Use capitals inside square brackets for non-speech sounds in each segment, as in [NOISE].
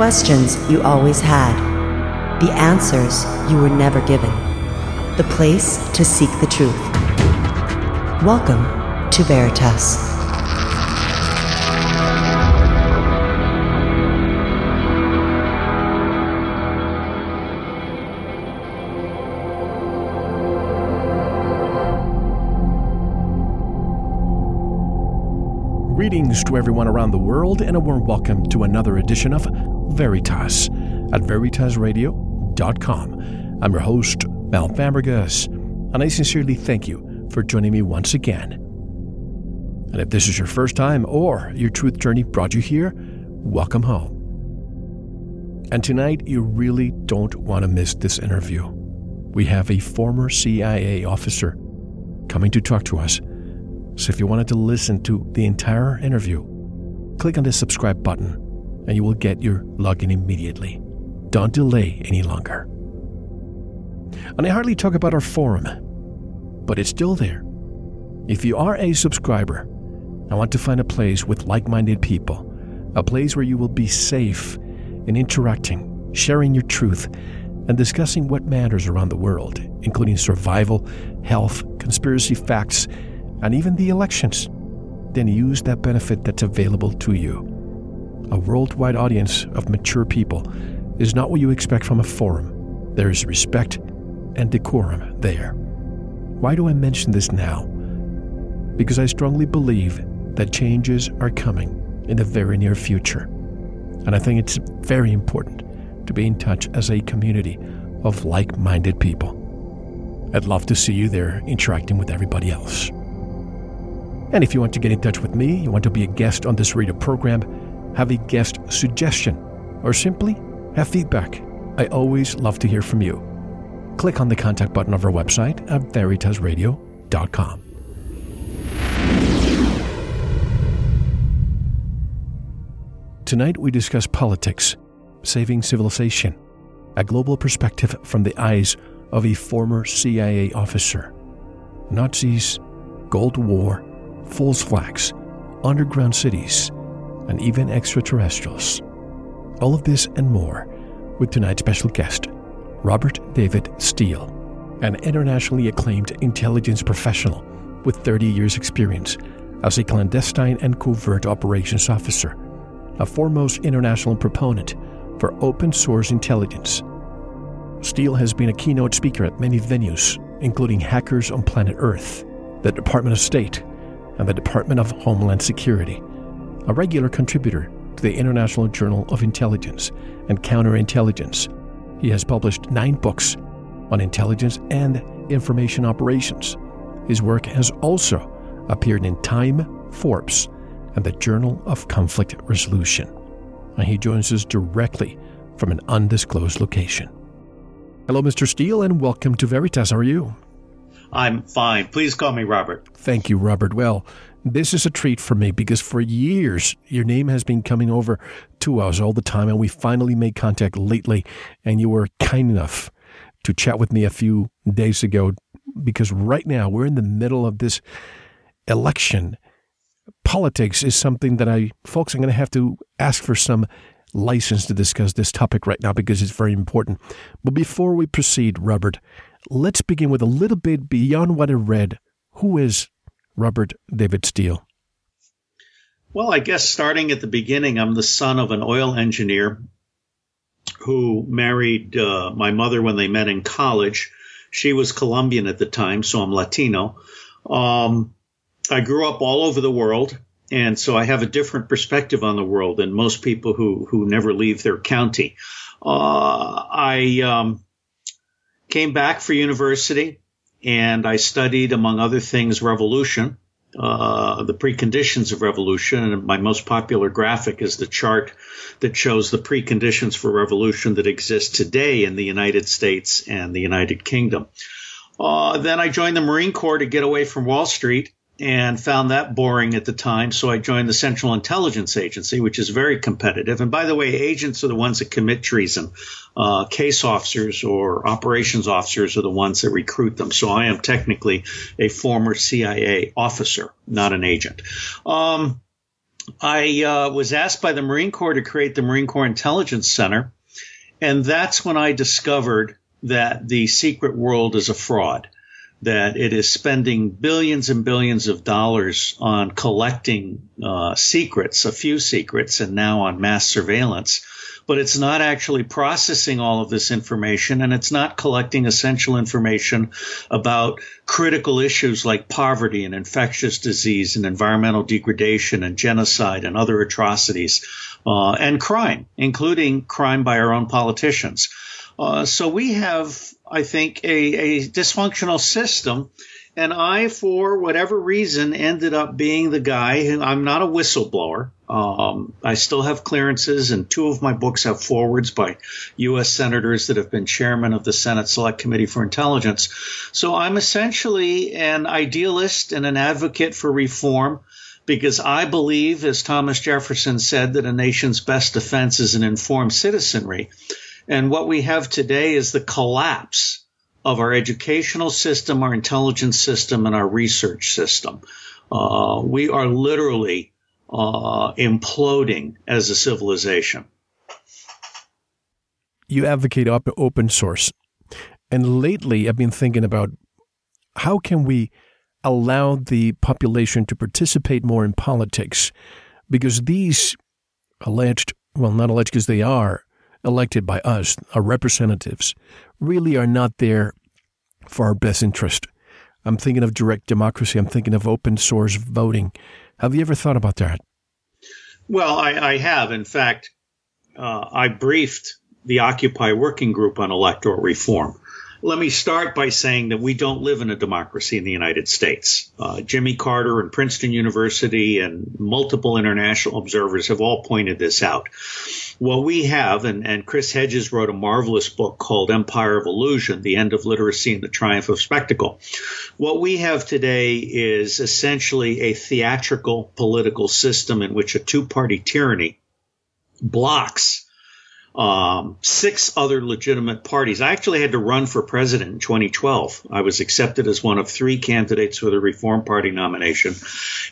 Questions you always had, the answers you were never given, the place to seek the truth. Welcome to Veritas. Greetings to everyone around the world, and a warm welcome to another edition of Veritas at veritasradio.com. I'm your host, Mel Fabregas, and I sincerely thank you for joining me once again. And if this is your first time or your truth journey brought you here, welcome home. And tonight, you really don't want to miss this interview. We have a former CIA officer coming to talk to us so if you wanted to listen to the entire interview, click on the subscribe button and you will get your login immediately. Don't delay any longer. And I hardly talk about our forum, but it's still there. If you are a subscriber, I want to find a place with like minded people, a place where you will be safe in interacting, sharing your truth, and discussing what matters around the world, including survival, health, conspiracy facts, and even the elections, then use that benefit that's available to you. A worldwide audience of mature people is not what you expect from a forum. There is respect and decorum there. Why do I mention this now? Because I strongly believe that changes are coming in the very near future. And I think it's very important to be in touch as a community of like minded people. I'd love to see you there interacting with everybody else. And if you want to get in touch with me, you want to be a guest on this radio program, have a guest suggestion, or simply have feedback, I always love to hear from you. Click on the contact button of our website at veritasradio.com. Tonight we discuss politics, saving civilization, a global perspective from the eyes of a former CIA officer. Nazis, Cold War, false flags, underground cities, and even extraterrestrials. All of this and more with tonight's special guest, Robert David Steele, an internationally acclaimed intelligence professional with 30 years' experience as a clandestine and covert operations officer, a foremost international proponent for open source intelligence. Steele has been a keynote speaker at many venues, including Hackers on Planet Earth, the Department of State, and the Department of Homeland Security, a regular contributor to the International Journal of Intelligence and Counterintelligence. He has published nine books on intelligence and information operations. His work has also appeared in Time, Forbes, and the Journal of Conflict Resolution. And he joins us directly from an undisclosed location. Hello, Mr. Steele, and welcome to Veritas. How are you? I'm fine. Please call me Robert. Thank you, Robert. Well, this is a treat for me because for years your name has been coming over to us all the time, and we finally made contact lately. And you were kind enough to chat with me a few days ago because right now we're in the middle of this election. Politics is something that I, folks, I'm going to have to ask for some license to discuss this topic right now because it's very important. But before we proceed, Robert, let's begin with a little bit beyond what I read. Who is Robert David Steele? Well, I guess starting at the beginning, I'm the son of an oil engineer who married uh, my mother when they met in college. She was Colombian at the time, so I'm Latino. Um, I grew up all over the world, and so I have a different perspective on the world than most people who who never leave their county. Uh, I um, came back for university and I studied, among other things, revolution uh, the preconditions of revolution. And my most popular graphic is the chart that shows the preconditions for revolution that exist today in the United States and the United Kingdom. Uh, then I joined the Marine Corps to get away from Wall Street and found that boring at the time. So I joined the Central Intelligence Agency, which is very competitive. And by the way, agents are the ones that commit treason. Uh, case officers or operations officers are the ones that recruit them. So I am technically a former CIA officer, not an agent. Um, I uh, was asked by the Marine Corps to create the Marine Corps Intelligence Center. And that's when I discovered that the secret world is a fraud that it is spending billions and billions of dollars on collecting uh, secrets, a few secrets, and now on mass surveillance. But it's not actually processing all of this information and it's not collecting essential information about critical issues like poverty and infectious disease and environmental degradation and genocide and other atrocities uh, and crime, including crime by our own politicians. Uh, so we have, I think, a, a dysfunctional system. And I, for whatever reason, ended up being the guy who I'm not a whistleblower. Um, I still have clearances, and two of my books have forwards by U.S. senators that have been chairman of the Senate Select Committee for Intelligence. So I'm essentially an idealist and an advocate for reform because I believe, as Thomas Jefferson said, that a nation's best defense is an informed citizenry. And what we have today is the collapse of our educational system, our intelligence system, and our research system. Uh, we are literally uh, imploding as a civilization. You advocate open source. And lately, I've been thinking about how can we allow the population to participate more in politics? Because these alleged, well, not alleged because they are, elected by us, our representatives, really are not there for our best interest. I'm thinking of direct democracy. I'm thinking of open source voting. Have you ever thought about that? Well, I, I have. In fact, uh, I briefed the Occupy Working Group on electoral reform. Let me start by saying that we don't live in a democracy in the United States. Uh, Jimmy Carter and Princeton University and multiple international observers have all pointed this out. What we have, and, and Chris Hedges wrote a marvelous book called Empire of Illusion, The End of Literacy and the Triumph of Spectacle. What we have today is essentially a theatrical political system in which a two party tyranny blocks um, six other legitimate parties. I actually had to run for president in 2012. I was accepted as one of three candidates for the Reform Party nomination.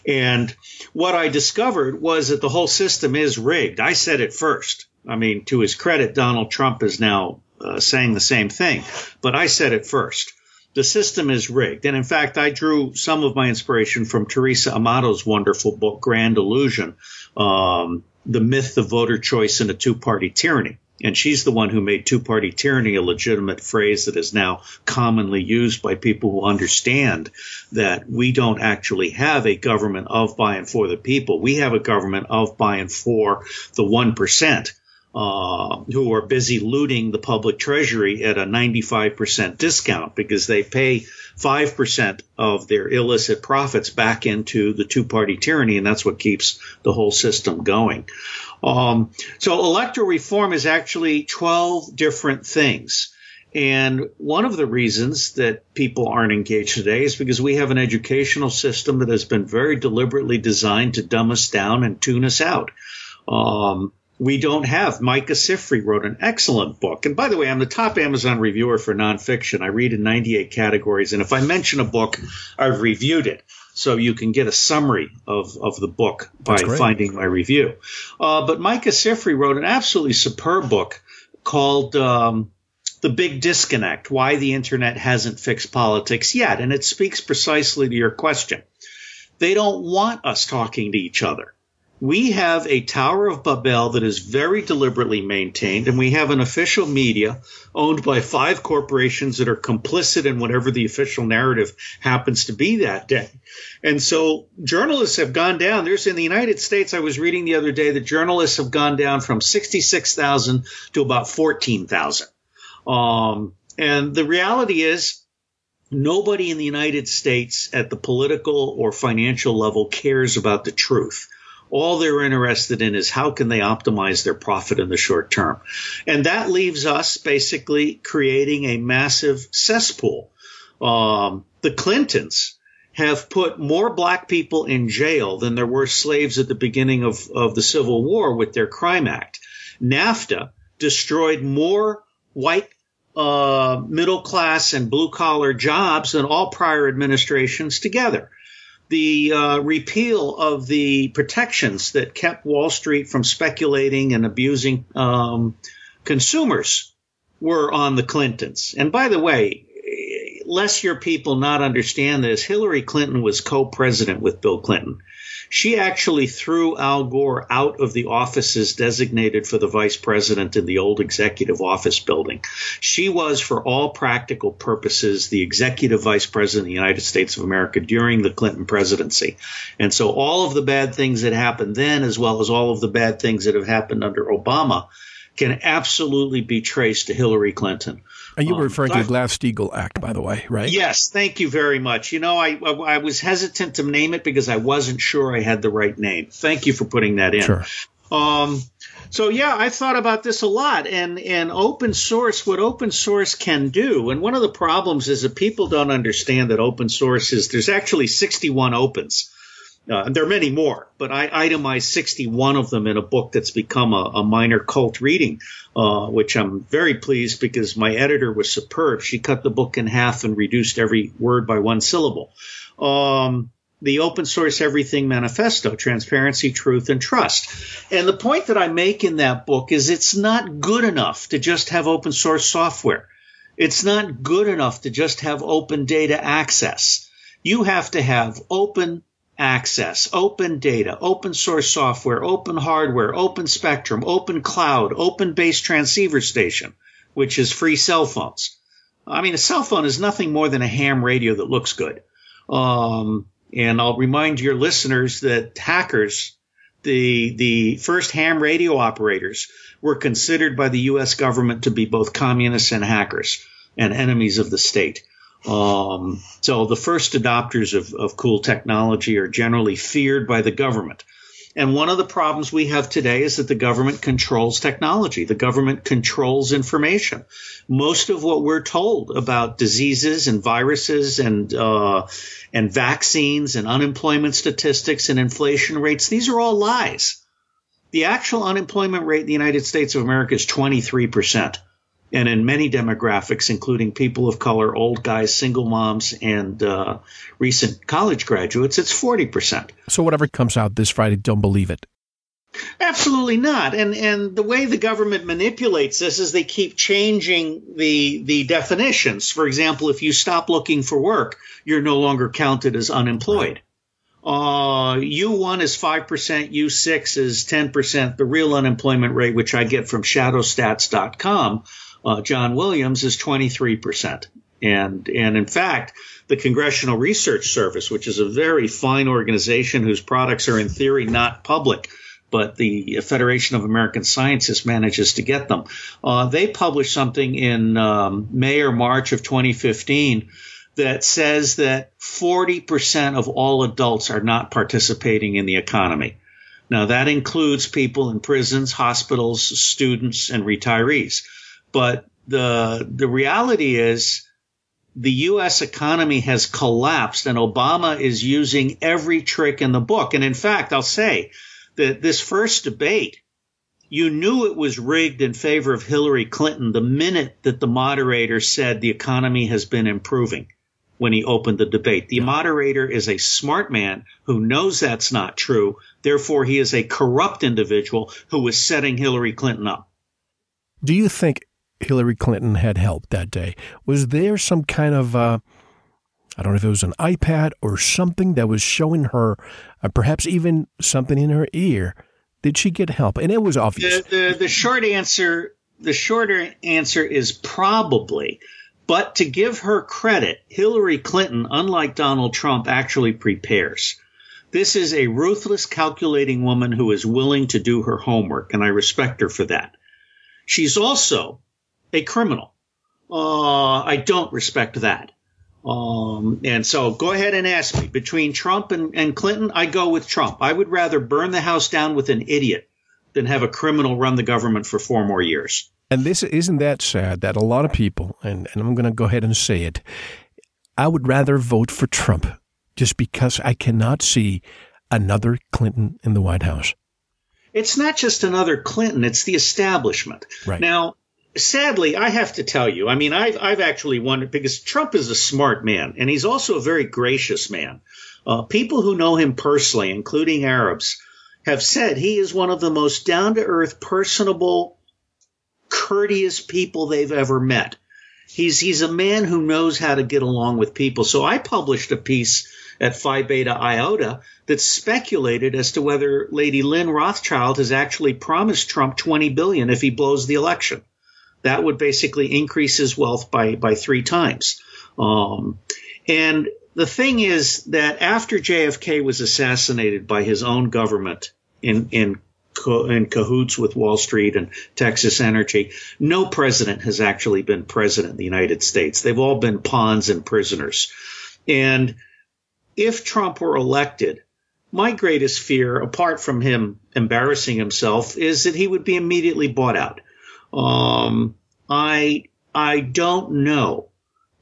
And what I discovered was that the whole system is rigged. I said it first. I mean, to his credit, Donald Trump is now uh, saying the same thing, but I said it first. The system is rigged. And in fact, I drew some of my inspiration from Theresa Amato's wonderful book, Grand Illusion. Um, the myth of voter choice in a two party tyranny. And she's the one who made two party tyranny a legitimate phrase that is now commonly used by people who understand that we don't actually have a government of, by, and for the people. We have a government of, by, and for the 1%. Uh, who are busy looting the public treasury at a 95% discount because they pay 5% of their illicit profits back into the two party tyranny, and that's what keeps the whole system going. Um, so electoral reform is actually 12 different things. And one of the reasons that people aren't engaged today is because we have an educational system that has been very deliberately designed to dumb us down and tune us out. Um, we don't have. Micah Sifry wrote an excellent book. And by the way, I'm the top Amazon reviewer for nonfiction. I read in 98 categories. And if I mention a book, I've reviewed it. So you can get a summary of, of the book by finding my review. Uh, but Micah Sifry wrote an absolutely superb book called um, The Big Disconnect Why the Internet Hasn't Fixed Politics Yet. And it speaks precisely to your question. They don't want us talking to each other we have a Tower of Babel that is very deliberately maintained, and we have an official media owned by five corporations that are complicit in whatever the official narrative happens to be that day. And so journalists have gone down. There's in the United States, I was reading the other day that journalists have gone down from 66,000 to about 14,000. Um, and the reality is, Nobody in the United States at the political or financial level cares about the truth. All they're interested in is how can they optimize their profit in the short term. And that leaves us basically creating a massive cesspool. Um, the Clintons have put more black people in jail than there were slaves at the beginning of, of the Civil War with their Crime Act. NAFTA destroyed more white uh, middle class and blue collar jobs than all prior administrations together. The uh, repeal of the protections that kept Wall Street from speculating and abusing um, consumers were on the Clintons. And by the way, lest your people not understand this, Hillary Clinton was co-president with Bill Clinton. She actually threw Al Gore out of the offices designated for the vice president in the old executive office building. She was, for all practical purposes, the executive vice president of the United States of America during the Clinton presidency. And so all of the bad things that happened then, as well as all of the bad things that have happened under Obama, can absolutely be traced to Hillary Clinton. And you were um, referring um, to the Glass-Steagall Act, by the way, right? Yes, thank you very much. You know, I, I was hesitant to name it because I wasn't sure I had the right name. Thank you for putting that in. Sure. Um, so yeah, I thought about this a lot, and and open source, what open source can do, and one of the problems is that people don't understand that open source is there's actually 61 opens. Uh, there are many more, but I itemized 61 of them in a book that's become a, a minor cult reading, uh, which I'm very pleased because my editor was superb. She cut the book in half and reduced every word by one syllable. Um, the open source everything manifesto, transparency, truth, and trust. And the point that I make in that book is it's not good enough to just have open source software. It's not good enough to just have open data access. You have to have open access, open data, open source software, open hardware, open spectrum, open cloud, open base transceiver station, which is free cell phones. I mean, a cell phone is nothing more than a ham radio that looks good. Um, and I'll remind your listeners that hackers, the, the first ham radio operators were considered by the U.S. government to be both communists and hackers and enemies of the state. Um, so the first adopters of, of cool technology are generally feared by the government. And one of the problems we have today is that the government controls technology. The government controls information. Most of what we're told about diseases and viruses and uh, and vaccines and unemployment statistics and inflation rates, these are all lies. The actual unemployment rate in the United States of America is 23 percent and in many demographics, including people of color, old guys, single moms, and uh, recent college graduates, it's 40%. So whatever comes out this Friday, don't believe it. Absolutely not. And and the way the government manipulates this is they keep changing the the definitions. For example, if you stop looking for work, you're no longer counted as unemployed. Uh, U1 is 5%, U6 is 10%. The real unemployment rate, which I get from shadowstats.com, uh, John Williams is 23%. And, and in fact, the Congressional Research Service, which is a very fine organization whose products are in theory not public, but the Federation of American Scientists manages to get them. Uh, they published something in um, May or March of 2015 that says that 40% of all adults are not participating in the economy. Now, that includes people in prisons, hospitals, students, and retirees. But the the reality is the US economy has collapsed and Obama is using every trick in the book. And in fact, I'll say that this first debate, you knew it was rigged in favor of Hillary Clinton the minute that the moderator said the economy has been improving when he opened the debate. The moderator is a smart man who knows that's not true. Therefore, he is a corrupt individual who is setting Hillary Clinton up. Do you think Hillary Clinton had helped that day. Was there some kind of, uh, I don't know if it was an iPad or something that was showing her, uh, perhaps even something in her ear? Did she get help? And it was obvious. The, the, the short answer, the shorter answer is probably. But to give her credit, Hillary Clinton, unlike Donald Trump, actually prepares. This is a ruthless, calculating woman who is willing to do her homework, and I respect her for that. She's also a criminal. Uh, I don't respect that. Um, and so go ahead and ask me. Between Trump and, and Clinton, I go with Trump. I would rather burn the house down with an idiot than have a criminal run the government for four more years. And this isn't that sad that a lot of people, and, and I'm going to go ahead and say it, I would rather vote for Trump just because I cannot see another Clinton in the White House. It's not just another Clinton, it's the establishment. Right. Now, sadly, I have to tell you, I mean, I've, I've actually wondered because Trump is a smart man and he's also a very gracious man. Uh, people who know him personally, including Arabs, have said he is one of the most down to earth, personable, courteous people they've ever met. He's, he's a man who knows how to get along with people. So I published a piece at Phi Beta Iota that speculated as to whether Lady Lynn Rothschild has actually promised Trump 20 billion if he blows the election. That would basically increase his wealth by, by three times. Um, and the thing is that after JFK was assassinated by his own government in, in in cahoots with Wall Street and Texas Energy. No president has actually been president of the United States. They've all been pawns and prisoners. And if Trump were elected, my greatest fear, apart from him embarrassing himself, is that he would be immediately bought out. Um, I I don't know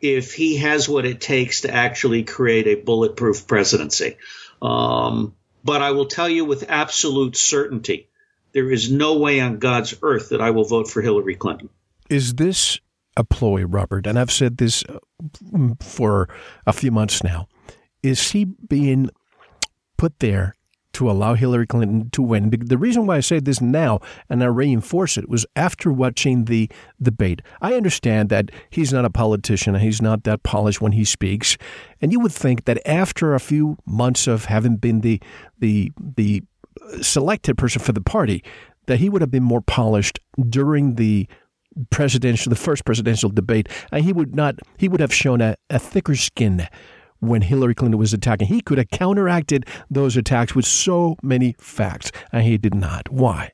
if he has what it takes to actually create a bulletproof presidency. Um, but I will tell you with absolute certainty, there is no way on God's earth that I will vote for Hillary Clinton. Is this a ploy, Robert? And I've said this uh, for a few months now. Is he being put there to allow Hillary Clinton to win. The reason why I say this now and I reinforce it was after watching the debate. I understand that he's not a politician and he's not that polished when he speaks. And you would think that after a few months of having been the the the selected person for the party, that he would have been more polished during the presidential the first presidential debate and he would not he would have shown a, a thicker skin when Hillary Clinton was attacking. He could have counteracted those attacks with so many facts, and he did not. Why?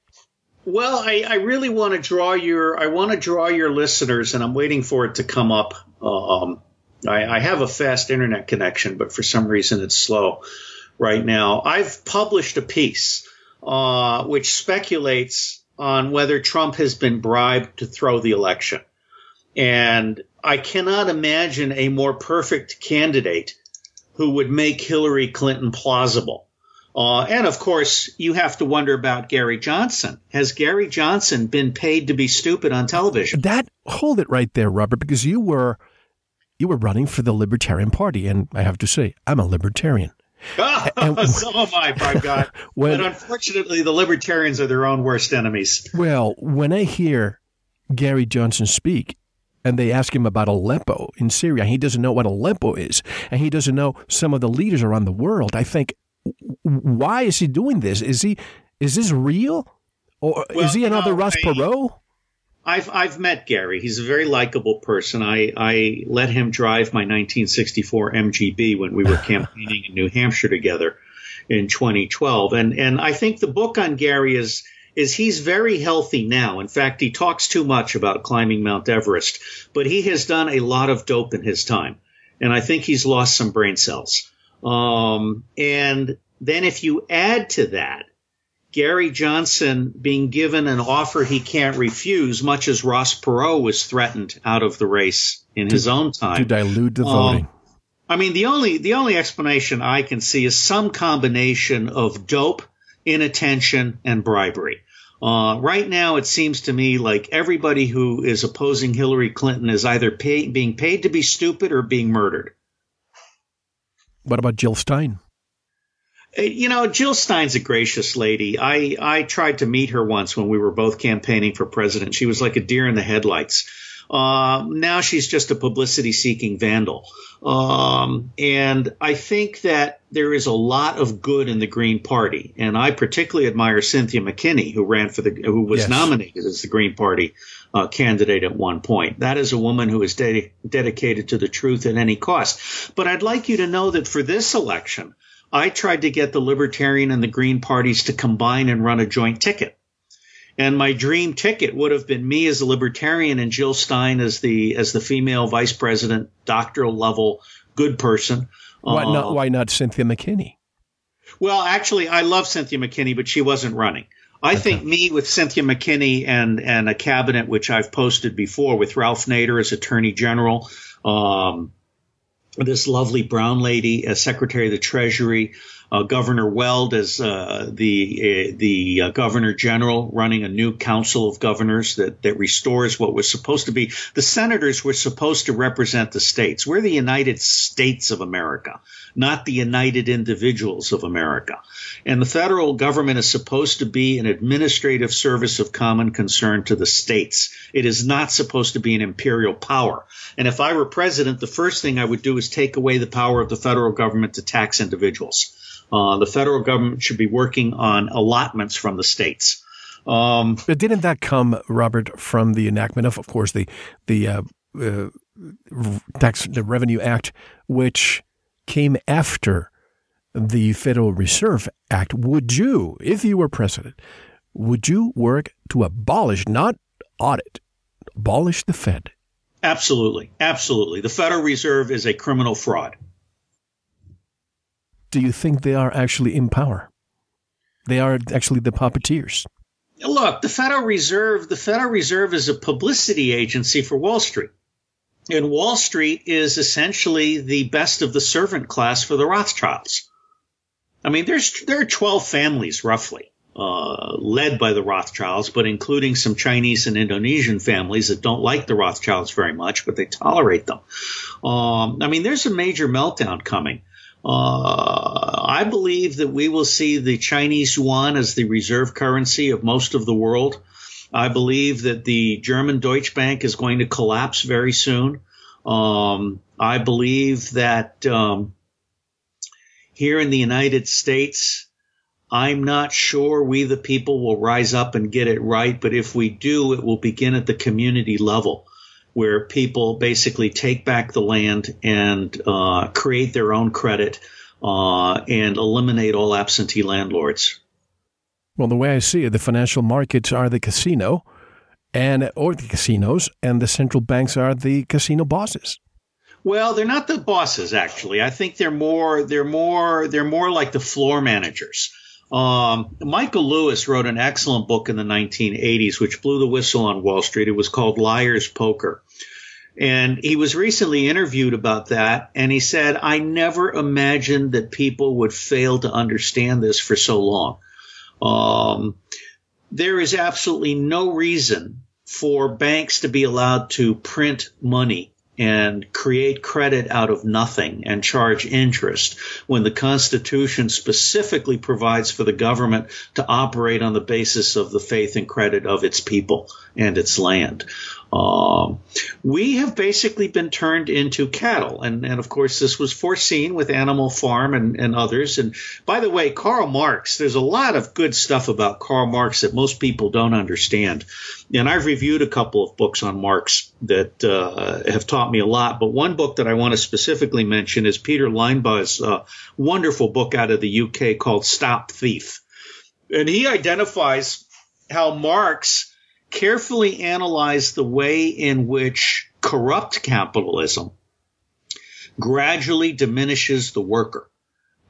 Well, I, I really want to draw your I want to draw your listeners, and I'm waiting for it to come up. Um, I, I have a fast internet connection, but for some reason it's slow right now. I've published a piece uh, which speculates on whether Trump has been bribed to throw the election. And I cannot imagine a more perfect candidate who would make Hillary Clinton plausible. Uh, and of course, you have to wonder about Gary Johnson. Has Gary Johnson been paid to be stupid on television? That hold it right there, Robert, because you were you were running for the Libertarian Party, and I have to say, I'm a libertarian. [LAUGHS] and, so am I, by God. [LAUGHS] when, but unfortunately, the libertarians are their own worst enemies. Well, when I hear Gary Johnson speak, and they ask him about Aleppo in Syria. He doesn't know what Aleppo is, and he doesn't know some of the leaders around the world. I think, why is he doing this? Is he is this real, or well, is he another no, Ross Perot? I've I've met Gary. He's a very likable person. I I let him drive my 1964 MGB when we were [LAUGHS] campaigning in New Hampshire together in 2012, and and I think the book on Gary is is he's very healthy now. In fact, he talks too much about climbing Mount Everest, but he has done a lot of dope in his time. And I think he's lost some brain cells. Um, and then if you add to that, Gary Johnson being given an offer he can't refuse, much as Ross Perot was threatened out of the race in to, his own time. To dilute the um, voting. I mean, the only, the only explanation I can see is some combination of dope inattention, and bribery. Uh, right now, it seems to me like everybody who is opposing Hillary Clinton is either pay, being paid to be stupid or being murdered. What about Jill Stein? Uh, you know, Jill Stein's a gracious lady. I, I tried to meet her once when we were both campaigning for president. She was like a deer in the headlights. Uh, now she's just a publicity seeking vandal. Um, and I think that there is a lot of good in the Green Party. And I particularly admire Cynthia McKinney, who ran for the, who was yes. nominated as the Green Party uh, candidate at one point. That is a woman who is de- dedicated to the truth at any cost. But I'd like you to know that for this election, I tried to get the Libertarian and the Green parties to combine and run a joint ticket. And my dream ticket would have been me as a libertarian and Jill Stein as the as the female vice president, doctoral level good person. Why not? Uh, why not Cynthia McKinney? Well, actually, I love Cynthia McKinney, but she wasn't running. I think me with Cynthia McKinney and and a cabinet which I've posted before with Ralph Nader as Attorney General, um, this lovely brown lady as Secretary of the Treasury, uh, Governor Weld as uh, the uh, the uh, Governor General, running a new Council of Governors that that restores what was supposed to be. The senators were supposed to represent the states. We're the United States of America, not the United Individuals of America. And the federal government is supposed to be an administrative service of common concern to the states. It is not supposed to be an imperial power. And if I were president, the first thing I would do is take away the power of the federal government to tax individuals. Uh, the federal government should be working on allotments from the states. Um, but didn't that come, Robert, from the enactment of, of course, the the uh, uh, tax the Revenue Act, which came after the Federal Reserve Act? Would you, if you were president, would you work to abolish, not audit, abolish the Fed? Absolutely, absolutely. The Federal Reserve is a criminal fraud do you think they are actually in power? They are actually the puppeteers. Look, the Federal Reserve, the Federal Reserve is a publicity agency for Wall Street. And Wall Street is essentially the best of the servant class for the Rothschilds. I mean, there's there are 12 families roughly uh, led by the Rothschilds, but including some Chinese and Indonesian families that don't like the Rothschilds very much, but they tolerate them. Um, I mean, there's a major meltdown coming. Uh, I believe that we will see the Chinese yuan as the reserve currency of most of the world. I believe that the German Deutsche Bank is going to collapse very soon. Um, I believe that um, here in the United States, I'm not sure we the people will rise up and get it right, but if we do, it will begin at the community level where people basically take back the land and uh, create their own credit uh, and eliminate all absentee landlords. Well, the way I see it, the financial markets are the casino, and or the casinos, and the central banks are the casino bosses. Well, they're not the bosses actually. I think they're more they're more they're more like the floor managers. Um, Michael Lewis wrote an excellent book in the 1980s, which blew the whistle on Wall Street. It was called Liar's Poker. And he was recently interviewed about that, and he said, I never imagined that people would fail to understand this for so long. Um, there is absolutely no reason for banks to be allowed to print money and create credit out of nothing and charge interest when the Constitution specifically provides for the government to operate on the basis of the faith and credit of its people and its land. Um, we have basically been turned into cattle. And, and of course, this was foreseen with Animal Farm and, and others. And by the way, Karl Marx, there's a lot of good stuff about Karl Marx that most people don't understand. And I've reviewed a couple of books on Marx that uh, have taught me a lot. But one book that I want to specifically mention is Peter Linebaugh's uh, wonderful book out of the UK called Stop Thief. And he identifies how Marx carefully analyze the way in which corrupt capitalism gradually diminishes the worker.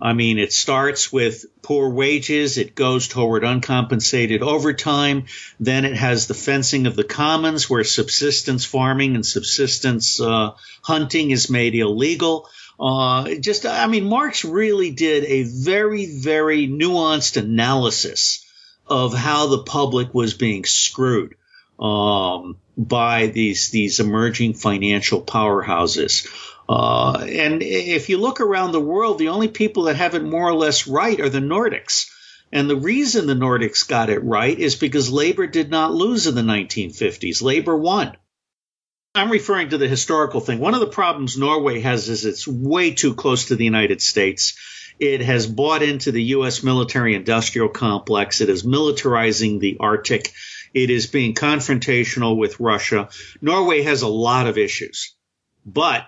I mean, it starts with poor wages. It goes toward uncompensated overtime. Then it has the fencing of the commons where subsistence farming and subsistence uh, hunting is made illegal. Uh, just, I mean, Marx really did a very, very nuanced analysis of how the public was being screwed um, by these these emerging financial powerhouses. Uh, and if you look around the world, the only people that have it more or less right are the Nordics. And the reason the Nordics got it right is because labor did not lose in the 1950s. Labor won. I'm referring to the historical thing. One of the problems Norway has is it's way too close to the United States. It has bought into the U.S. military industrial complex. It is militarizing the Arctic. It is being confrontational with Russia. Norway has a lot of issues, but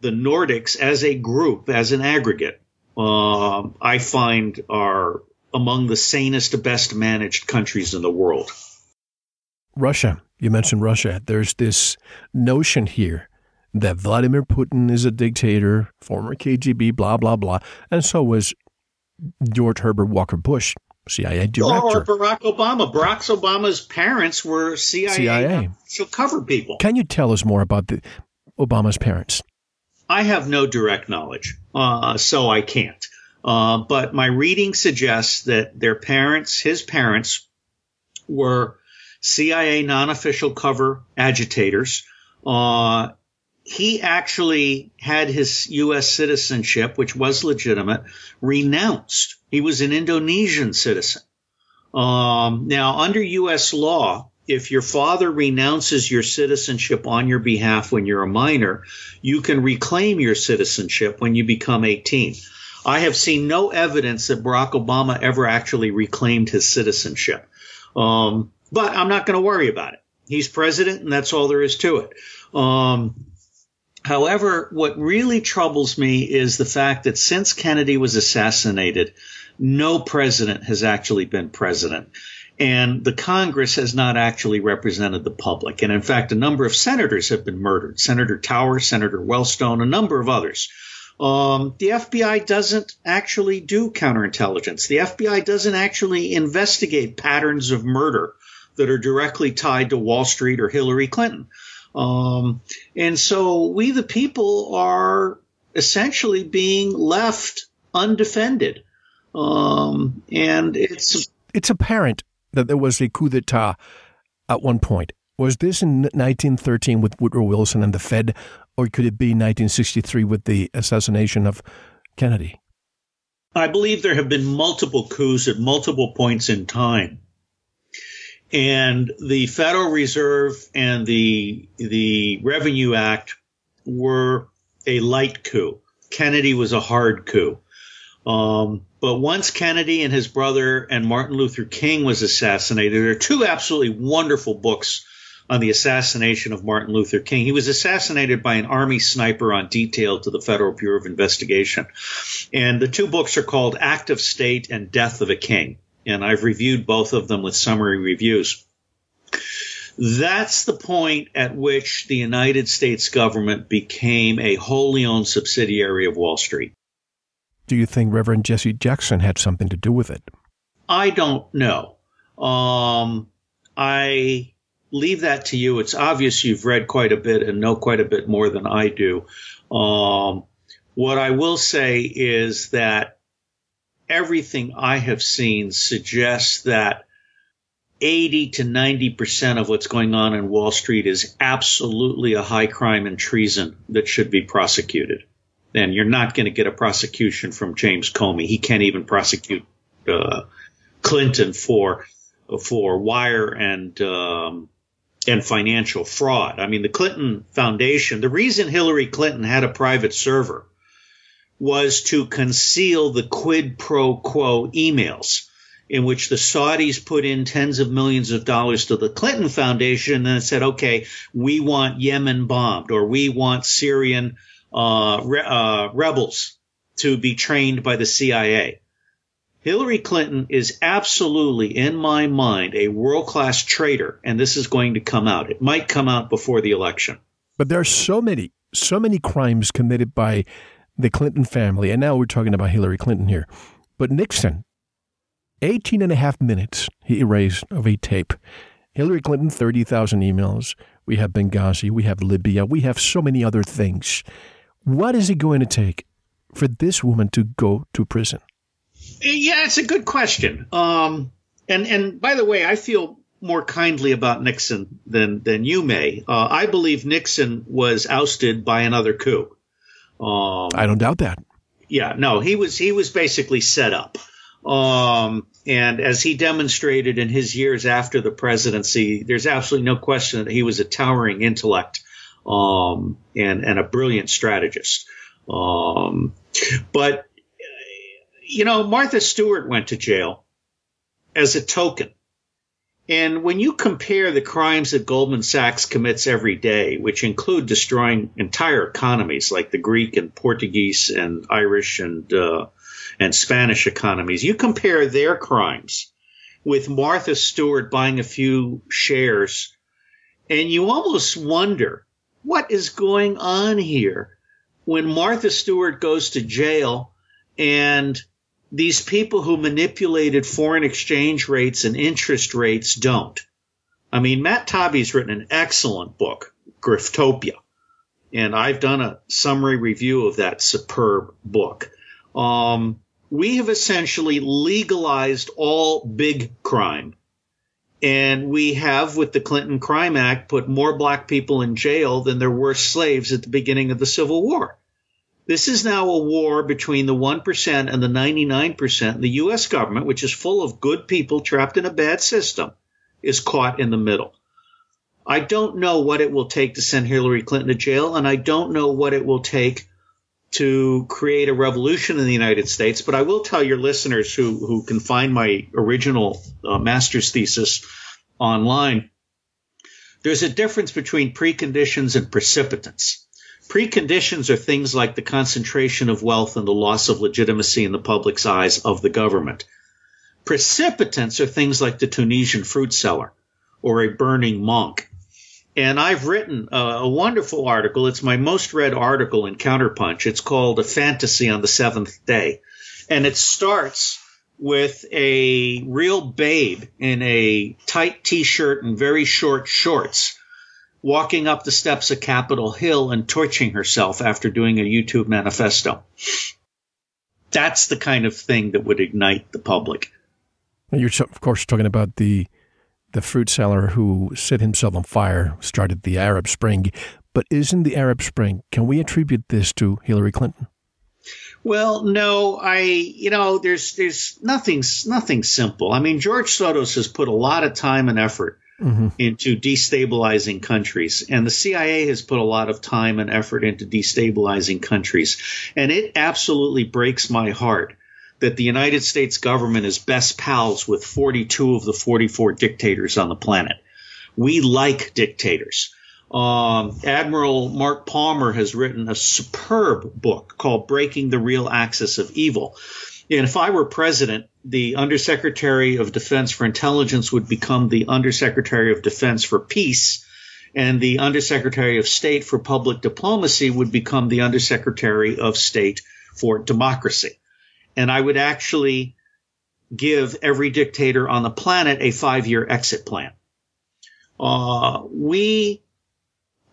the Nordics as a group, as an aggregate, uh, I find are among the sanest, best managed countries in the world. Russia. You mentioned Russia. There's this notion here that Vladimir Putin is a dictator, former KGB, blah, blah, blah. And so was George Herbert Walker Bush, CIA director. Or Barack Obama. Barack Obama's parents were CIA, CIA. So cover people. Can you tell us more about the Obama's parents? I have no direct knowledge, uh, so I can't. Uh, but my reading suggests that their parents, his parents, were CIA non-official cover agitators. Uh, he actually had his U.S. citizenship, which was legitimate, renounced. He was an Indonesian citizen. Um, now, under U.S. law, if your father renounces your citizenship on your behalf when you're a minor, you can reclaim your citizenship when you become 18. I have seen no evidence that Barack Obama ever actually reclaimed his citizenship. Um, but I'm not going to worry about it. He's president, and that's all there is to it. Um, however, what really troubles me is the fact that since Kennedy was assassinated, no president has actually been president. And the Congress has not actually represented the public. And in fact, a number of senators have been murdered. Senator Tower, Senator Wellstone, a number of others. Um, the FBI doesn't actually do counterintelligence. The FBI doesn't actually investigate patterns of murder that are directly tied to Wall Street or Hillary Clinton. Um, and so we, the people, are essentially being left undefended. Um, and it's it's apparent that there was a coup d'état at one point. Was this in 1913 with Woodrow Wilson and the Fed, or could it be 1963 with the assassination of Kennedy? I believe there have been multiple coups at multiple points in time. And the Federal Reserve and the, the Revenue Act were a light coup. Kennedy was a hard coup. Um, but once Kennedy and his brother and Martin Luther King was assassinated, there are two absolutely wonderful books on the assassination of Martin Luther King. He was assassinated by an army sniper on detail to the Federal Bureau of Investigation. And the two books are called Act of State and Death of a King. And I've reviewed both of them with summary reviews. That's the point at which the United States government became a wholly owned subsidiary of Wall Street. Do you think Reverend Jesse Jackson had something to do with it? I don't know. Um, I leave that to you. It's obvious you've read quite a bit and know quite a bit more than I do. Um, what I will say is that everything I have seen suggests that 80 to 90% of what's going on in Wall Street is absolutely a high crime and treason that should be prosecuted then you're not going to get a prosecution from James Comey. He can't even prosecute uh, Clinton for for wire and um, and financial fraud. I mean, the Clinton Foundation. The reason Hillary Clinton had a private server was to conceal the quid pro quo emails in which the Saudis put in tens of millions of dollars to the Clinton Foundation and then said, okay, we want Yemen bombed or we want Syrian uh, re- uh, rebels to be trained by the CIA. Hillary Clinton is absolutely, in my mind, a world class traitor, and this is going to come out. It might come out before the election. But there are so many, so many crimes committed by the Clinton family, and now we're talking about Hillary Clinton here. But Nixon, 18 and a half minutes he erased of a tape. Hillary Clinton, 30,000 emails. We have Benghazi, we have Libya, we have so many other things. What is it going to take for this woman to go to prison? Yeah, it's a good question. Um, and and by the way, I feel more kindly about Nixon than than you may. Uh, I believe Nixon was ousted by another coup. Um, I don't doubt that. Yeah, no, he was he was basically set up. Um, and as he demonstrated in his years after the presidency, there's absolutely no question that he was a towering intellect um, and and a brilliant strategist. Um, but you know, Martha Stewart went to jail as a token. And when you compare the crimes that Goldman Sachs commits every day, which include destroying entire economies like the Greek and Portuguese and Irish and uh, and Spanish economies, you compare their crimes with Martha Stewart buying a few shares, and you almost wonder what is going on here? When Martha Stewart goes to jail and these people who manipulated foreign exchange rates and interest rates don't. I mean, Matt Taibbi's written an excellent book, Griftopia, and I've done a summary review of that superb book. Um, we have essentially legalized all big crime. And we have, with the Clinton Crime Act, put more black people in jail than there were slaves at the beginning of the Civil War. This is now a war between the 1% and the 99%. The U.S. government, which is full of good people trapped in a bad system, is caught in the middle. I don't know what it will take to send Hillary Clinton to jail, and I don't know what it will take to create a revolution in the United States. But I will tell your listeners who, who can find my original uh, master's thesis online there's a difference between preconditions and precipitants. Preconditions are things like the concentration of wealth and the loss of legitimacy in the public's eyes of the government. Precipitants are things like the Tunisian fruit seller or a burning monk. And I've written a, a, wonderful article. It's my most read article in Counterpunch. It's called A Fantasy on the Seventh Day. And it starts with a real babe in a tight t-shirt and very short shorts walking up the steps of Capitol Hill and torching herself after doing a YouTube manifesto. That's the kind of thing that would ignite the public. You're of course talking about the the fruit seller who set himself on fire, started the Arab Spring. But isn't the Arab Spring? Can we attribute this to Hillary Clinton? Well, no, I, you know, there's, there's nothing, nothing simple. I mean, George Soros has put a lot of time and effort mm-hmm. into destabilizing countries, and the CIA has put a lot of time and effort into destabilizing countries. And it absolutely breaks my heart that the United States government is best pals with 42 of the 44 dictators on the planet. We like dictators. Um, Admiral Mark Palmer has written a superb book called Breaking the Real Axis of Evil. And if I were president, the Undersecretary of Defense for Intelligence would become the Undersecretary of Defense for Peace, and the Undersecretary of State for Public Diplomacy would become the Undersecretary of State for Democracy. And I would actually give every dictator on the planet a five year exit plan. Uh, we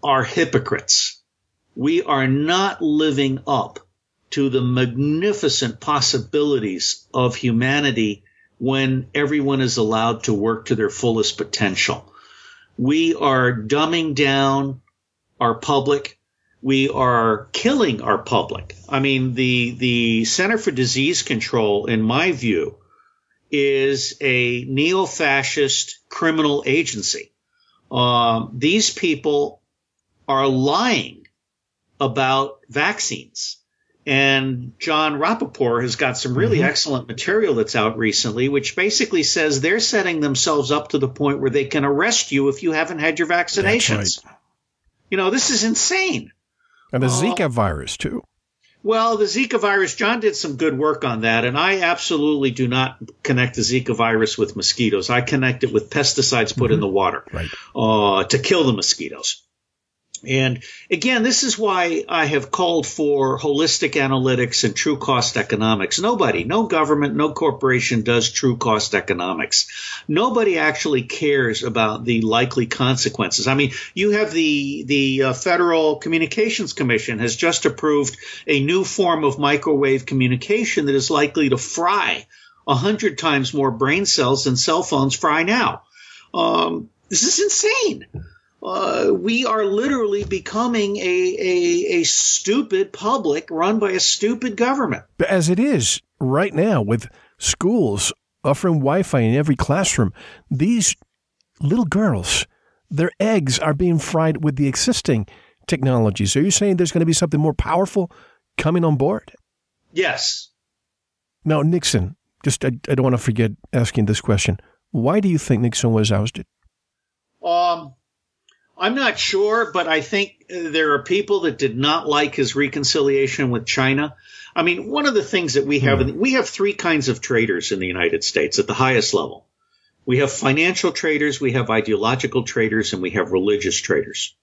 are hypocrites. We are not living up to the magnificent possibilities of humanity when everyone is allowed to work to their fullest potential. We are dumbing down our public. We are killing our public. I mean, the, the Center for Disease Control, in my view, is a neo-fascist criminal agency. Um, these people are lying about vaccines. And Jon Rappoport has got some really mm-hmm. excellent material that's out recently, which basically says they're setting themselves up to the point where they can arrest you if you haven't had your vaccinations. Right. You know, this is insane. And the uh, Zika virus, too. Well, the Zika virus, Jon did some good work on that, and I absolutely do not connect the Zika virus with mosquitoes. I connect it with pesticides put mm-hmm. in the water right. uh, to kill the mosquitoes. And again, this is why I have called for holistic analytics and true cost economics. Nobody, no government, no corporation does true cost economics. Nobody actually cares about the likely consequences. I mean, you have the the uh, Federal Communications Commission has just approved a new form of microwave communication that is likely to fry a hundred times more brain cells than cell phones fry now. Um, this is insane uh, we are literally becoming a, a, a stupid public run by a stupid government. As it is right now with schools offering Wi Fi in every classroom, these little girls, their eggs are being fried with the existing technology. So you're saying there's going to be something more powerful coming on board? Yes. Now, Nixon, just I, I don't want to forget asking this question. Why do you think Nixon was ousted? Um, I'm not sure, but I think there are people that did not like his reconciliation with China. I mean, one of the things that we have, hmm. we have three kinds of traders in the United States at the highest level. We have financial traders, we have ideological traders, and we have religious traders.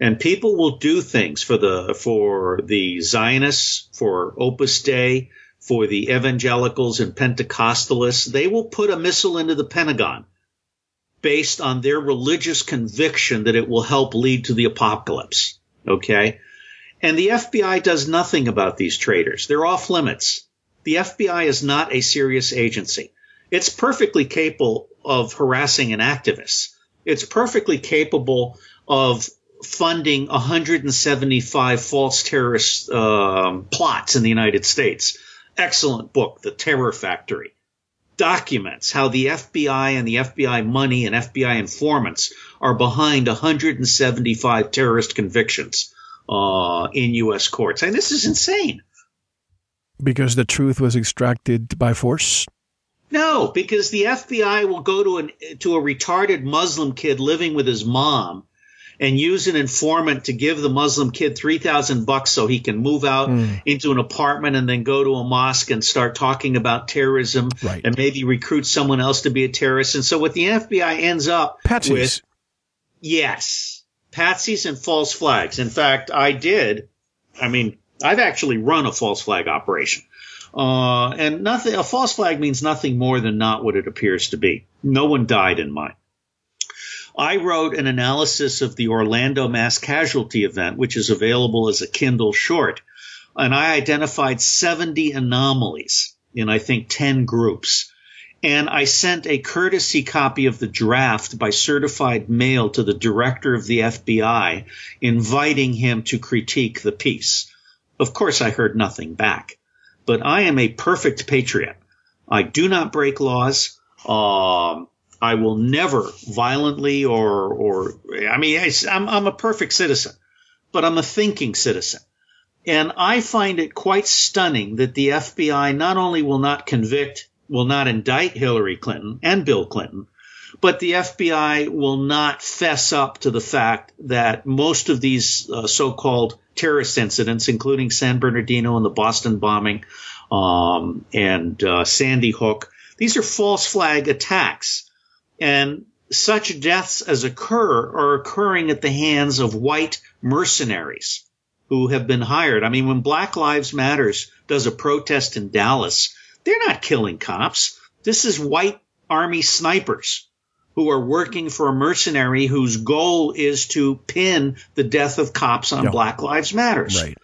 And people will do things for the for the Zionists, for Opus Dei, for the evangelicals and Pentecostalists. They will put a missile into the Pentagon based on their religious conviction that it will help lead to the apocalypse. Okay. And the FBI does nothing about these traitors. They're off limits. The FBI is not a serious agency. It's perfectly capable of harassing an activist. It's perfectly capable of funding 175 false terrorist um, plots in the United States. Excellent book, The Terror Factory documents how the FBI and the FBI money and FBI informants are behind 175 terrorist convictions uh, in U.S. courts. And this is insane. Because the truth was extracted by force? No, because the FBI will go to an to a retarded Muslim kid living with his mom and use an informant to give the Muslim kid 3000 bucks so he can move out mm. into an apartment and then go to a mosque and start talking about terrorism right. and maybe recruit someone else to be a terrorist. And so what the FBI ends up Patsies. with yes, patsies and false flags. In fact, I did I mean, I've actually run a false flag operation. Uh, and nothing, a false flag means nothing more than not what it appears to be. No one died in mine. I wrote an analysis of the Orlando mass casualty event, which is available as a Kindle short. And I identified 70 anomalies in, I think, 10 groups. And I sent a courtesy copy of the draft by certified mail to the director of the FBI, inviting him to critique the piece. Of course, I heard nothing back. But I am a perfect patriot. I do not break laws. Um, I will never violently or, or, I mean, I'm, I'm a perfect citizen, but I'm a thinking citizen. And I find it quite stunning that the FBI not only will not convict, will not indict Hillary Clinton and Bill Clinton, but the FBI will not fess up to the fact that most of these uh, so-called terrorist incidents, including San Bernardino and the Boston bombing um, and uh, Sandy Hook, these are false flag attacks and such deaths as occur are occurring at the hands of white mercenaries who have been hired. I mean, when Black Lives Matters does a protest in Dallas, they're not killing cops. This is white army snipers who are working for a mercenary whose goal is to pin the death of cops on Black Lives Matters. Right.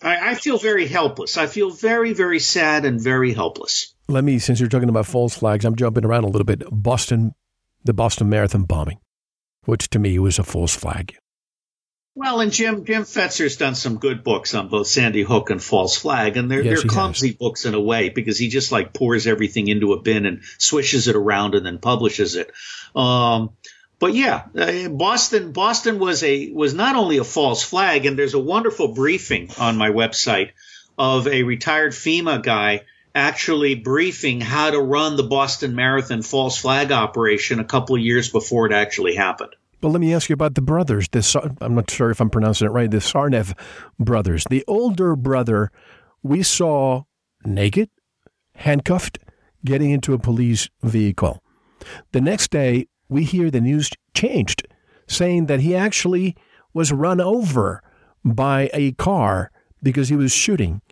I, I feel very helpless. I feel very, very sad and very helpless let me, since you're talking about false flags, I'm jumping around a little bit. Boston, the Boston Marathon bombing, which to me was a false flag. Well, and Jim Jim Fetzer's done some good books on both Sandy Hook and False Flag, and they're yes, they're clumsy has. books in a way because he just like pours everything into a bin and swishes it around and then publishes it. Um, but yeah, uh, Boston Boston was a was not only a false flag, and there's a wonderful briefing on my website of a retired FEMA guy actually briefing how to run the Boston Marathon false flag operation a couple of years before it actually happened. Well, let me ask you about the brothers. The, I'm not sure if I'm pronouncing it right. The Tsarnaev brothers. The older brother we saw naked, handcuffed, getting into a police vehicle. The next day, we hear the news changed, saying that he actually was run over by a car because he was shooting.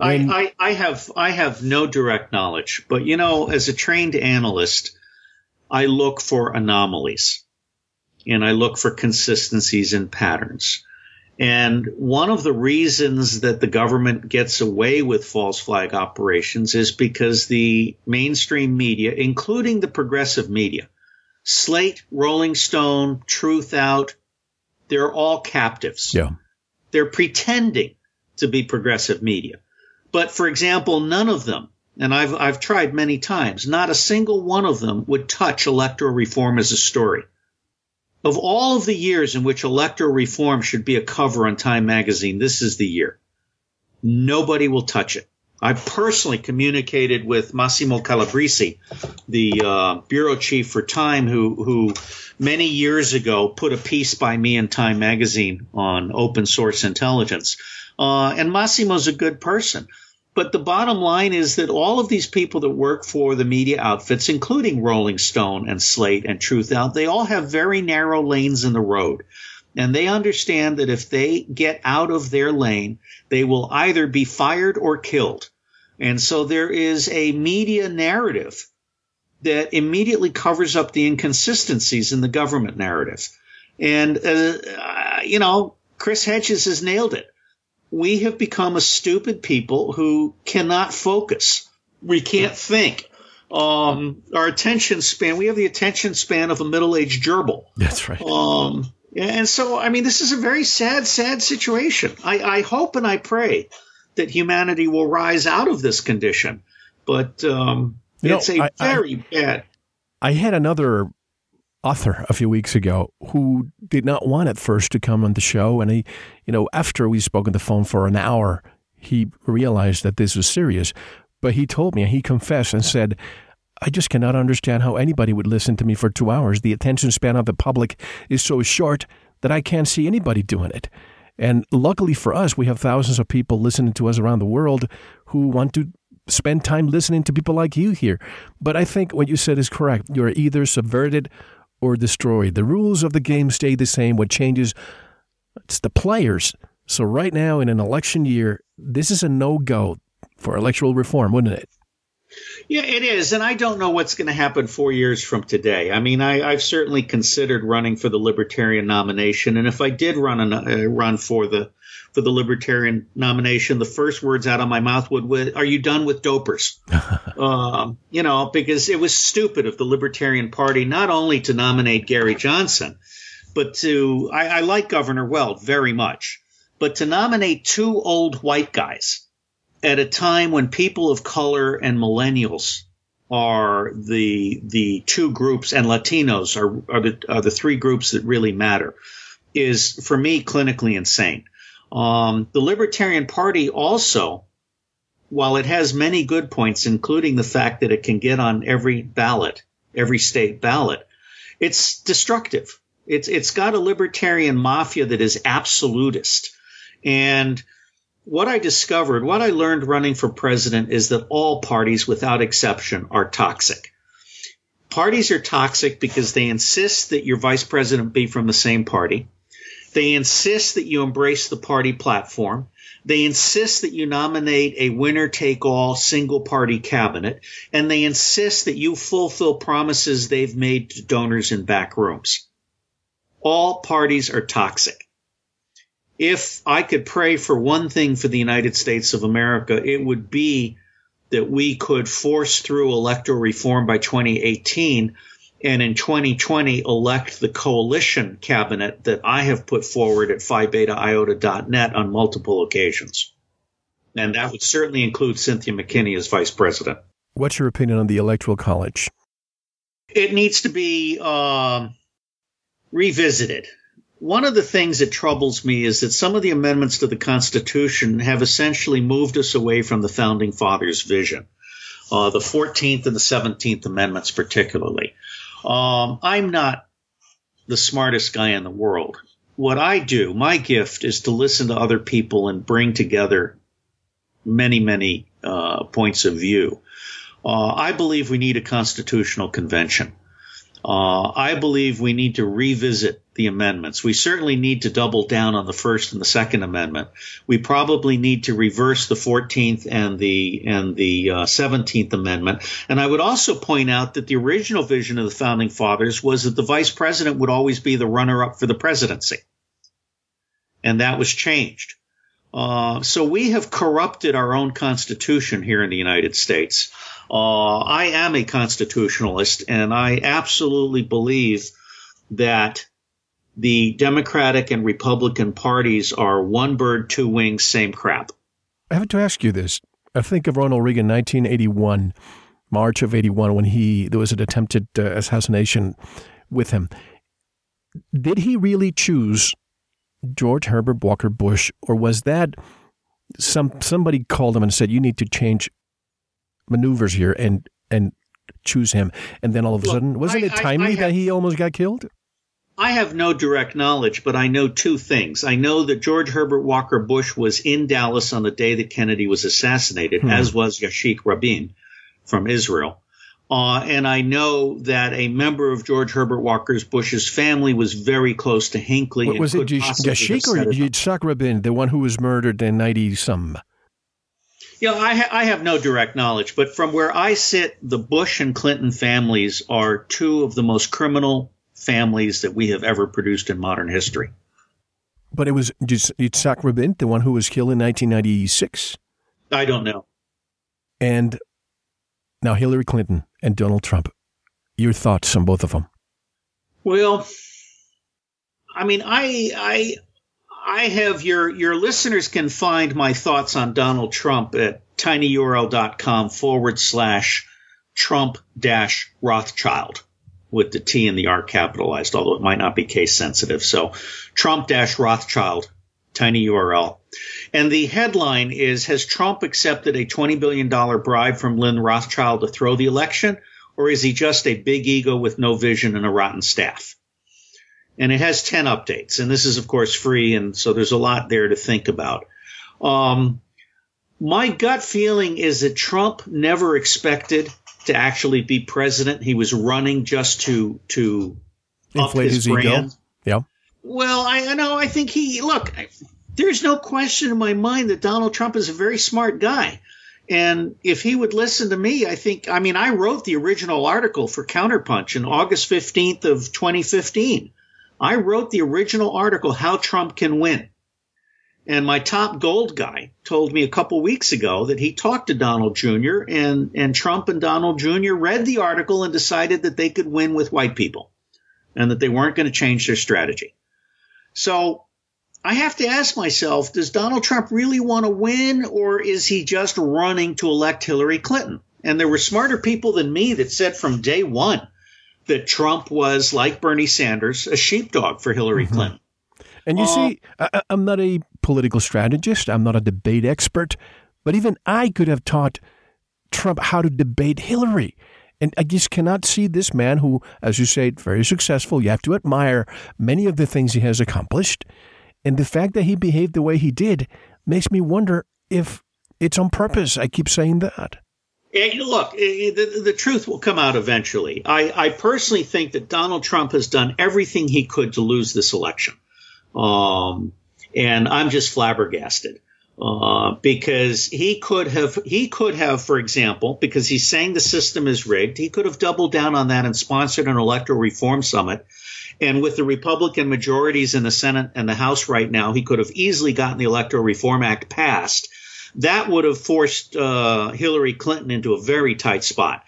I, I, I have I have no direct knowledge, but you know, as a trained analyst, I look for anomalies and I look for consistencies and patterns. And one of the reasons that the government gets away with false flag operations is because the mainstream media, including the progressive media, Slate, Rolling Stone, Truth Out, they're all captives. Yeah. They're pretending to be progressive media. But for example, none of them, and I've, I've tried many times, not a single one of them would touch electoral reform as a story. Of all of the years in which electoral reform should be a cover on Time magazine, this is the year. Nobody will touch it. I personally communicated with Massimo Calabresi, the uh, bureau chief for Time, who who many years ago put a piece by me in Time magazine on open source intelligence. Uh, and Massimo's a good person. But the bottom line is that all of these people that work for the media outfits, including Rolling Stone and Slate and Truth Out, they all have very narrow lanes in the road. And they understand that if they get out of their lane, they will either be fired or killed. And so there is a media narrative that immediately covers up the inconsistencies in the government narrative. And, uh, you know, Chris Hedges has nailed it. We have become a stupid people who cannot focus. We can't think. Um, our attention span, we have the attention span of a middle aged gerbil. That's right. Um, and so, I mean, this is a very sad, sad situation. I, I hope and I pray that humanity will rise out of this condition. But um, it's know, a I, very I, bad. I had another author a few weeks ago who did not want at first to come on the show, and he, you know, after we spoke on the phone for an hour, he realized that this was serious. But he told me, and he confessed and said, I just cannot understand how anybody would listen to me for two hours. The attention span of the public is so short that I can't see anybody doing it. And luckily for us, we have thousands of people listening to us around the world who want to spend time listening to people like you here. But I think what you said is correct. You're either subverted or destroyed. The rules of the game stay the same. What changes, it's the players. So right now, in an election year, this is a no go for electoral reform, wouldn't it? Yeah, it is, and I don't know what's going to happen four years from today. I mean, I, have certainly considered running for the Libertarian nomination, and if I did run a uh, run for the for the Libertarian nomination, the first words out of my mouth would, be, "Are you done with dopers?" [LAUGHS] um, you know, because it was stupid of the Libertarian Party not only to nominate Gary Johnson, but to I, I like Governor Weld very much, but to nominate two old white guys at a time when people of color and millennials are the the two groups and Latinos are are the, are the three groups that really matter is for me clinically insane. Um, the Libertarian Party also, while it has many good points, including the fact that it can get on every ballot, every state ballot, it's destructive. It's it's got a libertarian mafia that is absolutist, and what I discovered, what I learned running for president is that all parties, without exception, are toxic. Parties are toxic because they insist that your vice president be from the same party. They insist that you embrace the party platform. They insist that you nominate a winner take all single party cabinet. And they insist that you fulfill promises they've made to donors in back rooms. All parties are toxic if I could pray for one thing for the United States of America, it would be that we could force through electoral reform by 2018 and in 2020 elect the coalition cabinet that I have put forward at phi beta iota.net on multiple occasions. And that would certainly include Cynthia McKinney as vice president. What's your opinion on the electoral college? It needs to be uh, revisited. One of the things that troubles me is that some of the amendments to the Constitution have essentially moved us away from the founding fathers' vision. Uh, the 14th and the 17th Amendments, particularly. Um, I'm not the smartest guy in the world. What I do, my gift, is to listen to other people and bring together many, many uh, points of view. Uh, I believe we need a constitutional convention. Uh, I believe we need to revisit the amendments. We certainly need to double down on the First and the Second Amendment. We probably need to reverse the Fourteenth and the and the Seventeenth uh, Amendment. And I would also point out that the original vision of the founding fathers was that the vice president would always be the runner-up for the presidency, and that was changed. Uh, so we have corrupted our own constitution here in the United States. Uh, I am a constitutionalist, and I absolutely believe that the Democratic and Republican parties are one bird, two wings, same crap. I have to ask you this. I think of Ronald Reagan, 1981, March of 81, when he there was an attempted uh, assassination with him. Did he really choose George Herbert Walker Bush, or was that some somebody called him and said, "You need to change maneuvers here and and choose him. And then all of a sudden, wasn't I, it timely I, I have, that he almost got killed? I have no direct knowledge, but I know two things. I know that George Herbert Walker Bush was in Dallas on the day that Kennedy was assassinated, hmm. as was Yashik Rabin from Israel. Uh, and I know that a member of George Herbert Walker Bush's family was very close to Hinckley. What, was it Yashik or Yitzhak Rabin, the one who was murdered in 90 some? Yeah, I, ha- I have no direct knowledge, but from where I sit, the Bush and Clinton families are two of the most criminal families that we have ever produced in modern history. But it was Yitzhak Rabin, the one who was killed in 1996? I don't know. And now Hillary Clinton and Donald Trump. Your thoughts on both of them? Well, I mean, I I I have your your listeners can find my thoughts on Donald Trump at tinyurl.com forward slash Trump dash Rothschild with the T and the R capitalized, although it might not be case sensitive. So Trump dash Rothschild, tiny URL. And the headline is Has Trump accepted a $20 billion bribe from Lynn Rothschild to throw the election? Or is he just a big ego with no vision and a rotten staff? And it has 10 updates. And this is, of course, free. And so there's a lot there to think about. Um, my gut feeling is that Trump never expected to actually be president. He was running just to to inflate his, his brand. ego. Yeah. Well, I, I know. I think he look. I, there's no question in my mind that Donald Trump is a very smart guy. And if he would listen to me, I think, I mean, I wrote the original article for Counterpunch in August 15th of 2015. I wrote the original article, How Trump Can Win. And my top gold guy told me a couple weeks ago that he talked to Donald Jr. and, and Trump and Donald Jr. read the article and decided that they could win with white people and that they weren't going to change their strategy. So I have to ask myself, does Donald Trump really want to win or is he just running to elect Hillary Clinton? And there were smarter people than me that said from day one that Trump was, like Bernie Sanders, a sheepdog for Hillary mm-hmm. Clinton. And you uh, see, I, am not a political strategist, I'm not a debate expert, but even I could have taught Trump how to debate Hillary. And I just cannot see this man who, as you say, very successful. You have to admire many of the things he has accomplished. And the fact that he behaved the way he did makes me wonder if it's on purpose. I keep saying that. Look, the, the, truth will come out eventually. I, I personally think that Donald Trump has done everything he could to lose this election. Um, and I'm just flabbergasted. Uh, because he could have, he could have, for example, because he's saying the system is rigged, he could have doubled down on that and sponsored an electoral reform summit. And with the Republican majorities in the Senate and the House right now, he could have easily gotten the Electoral Reform Act passed. That would have forced uh, Hillary Clinton into a very tight spot.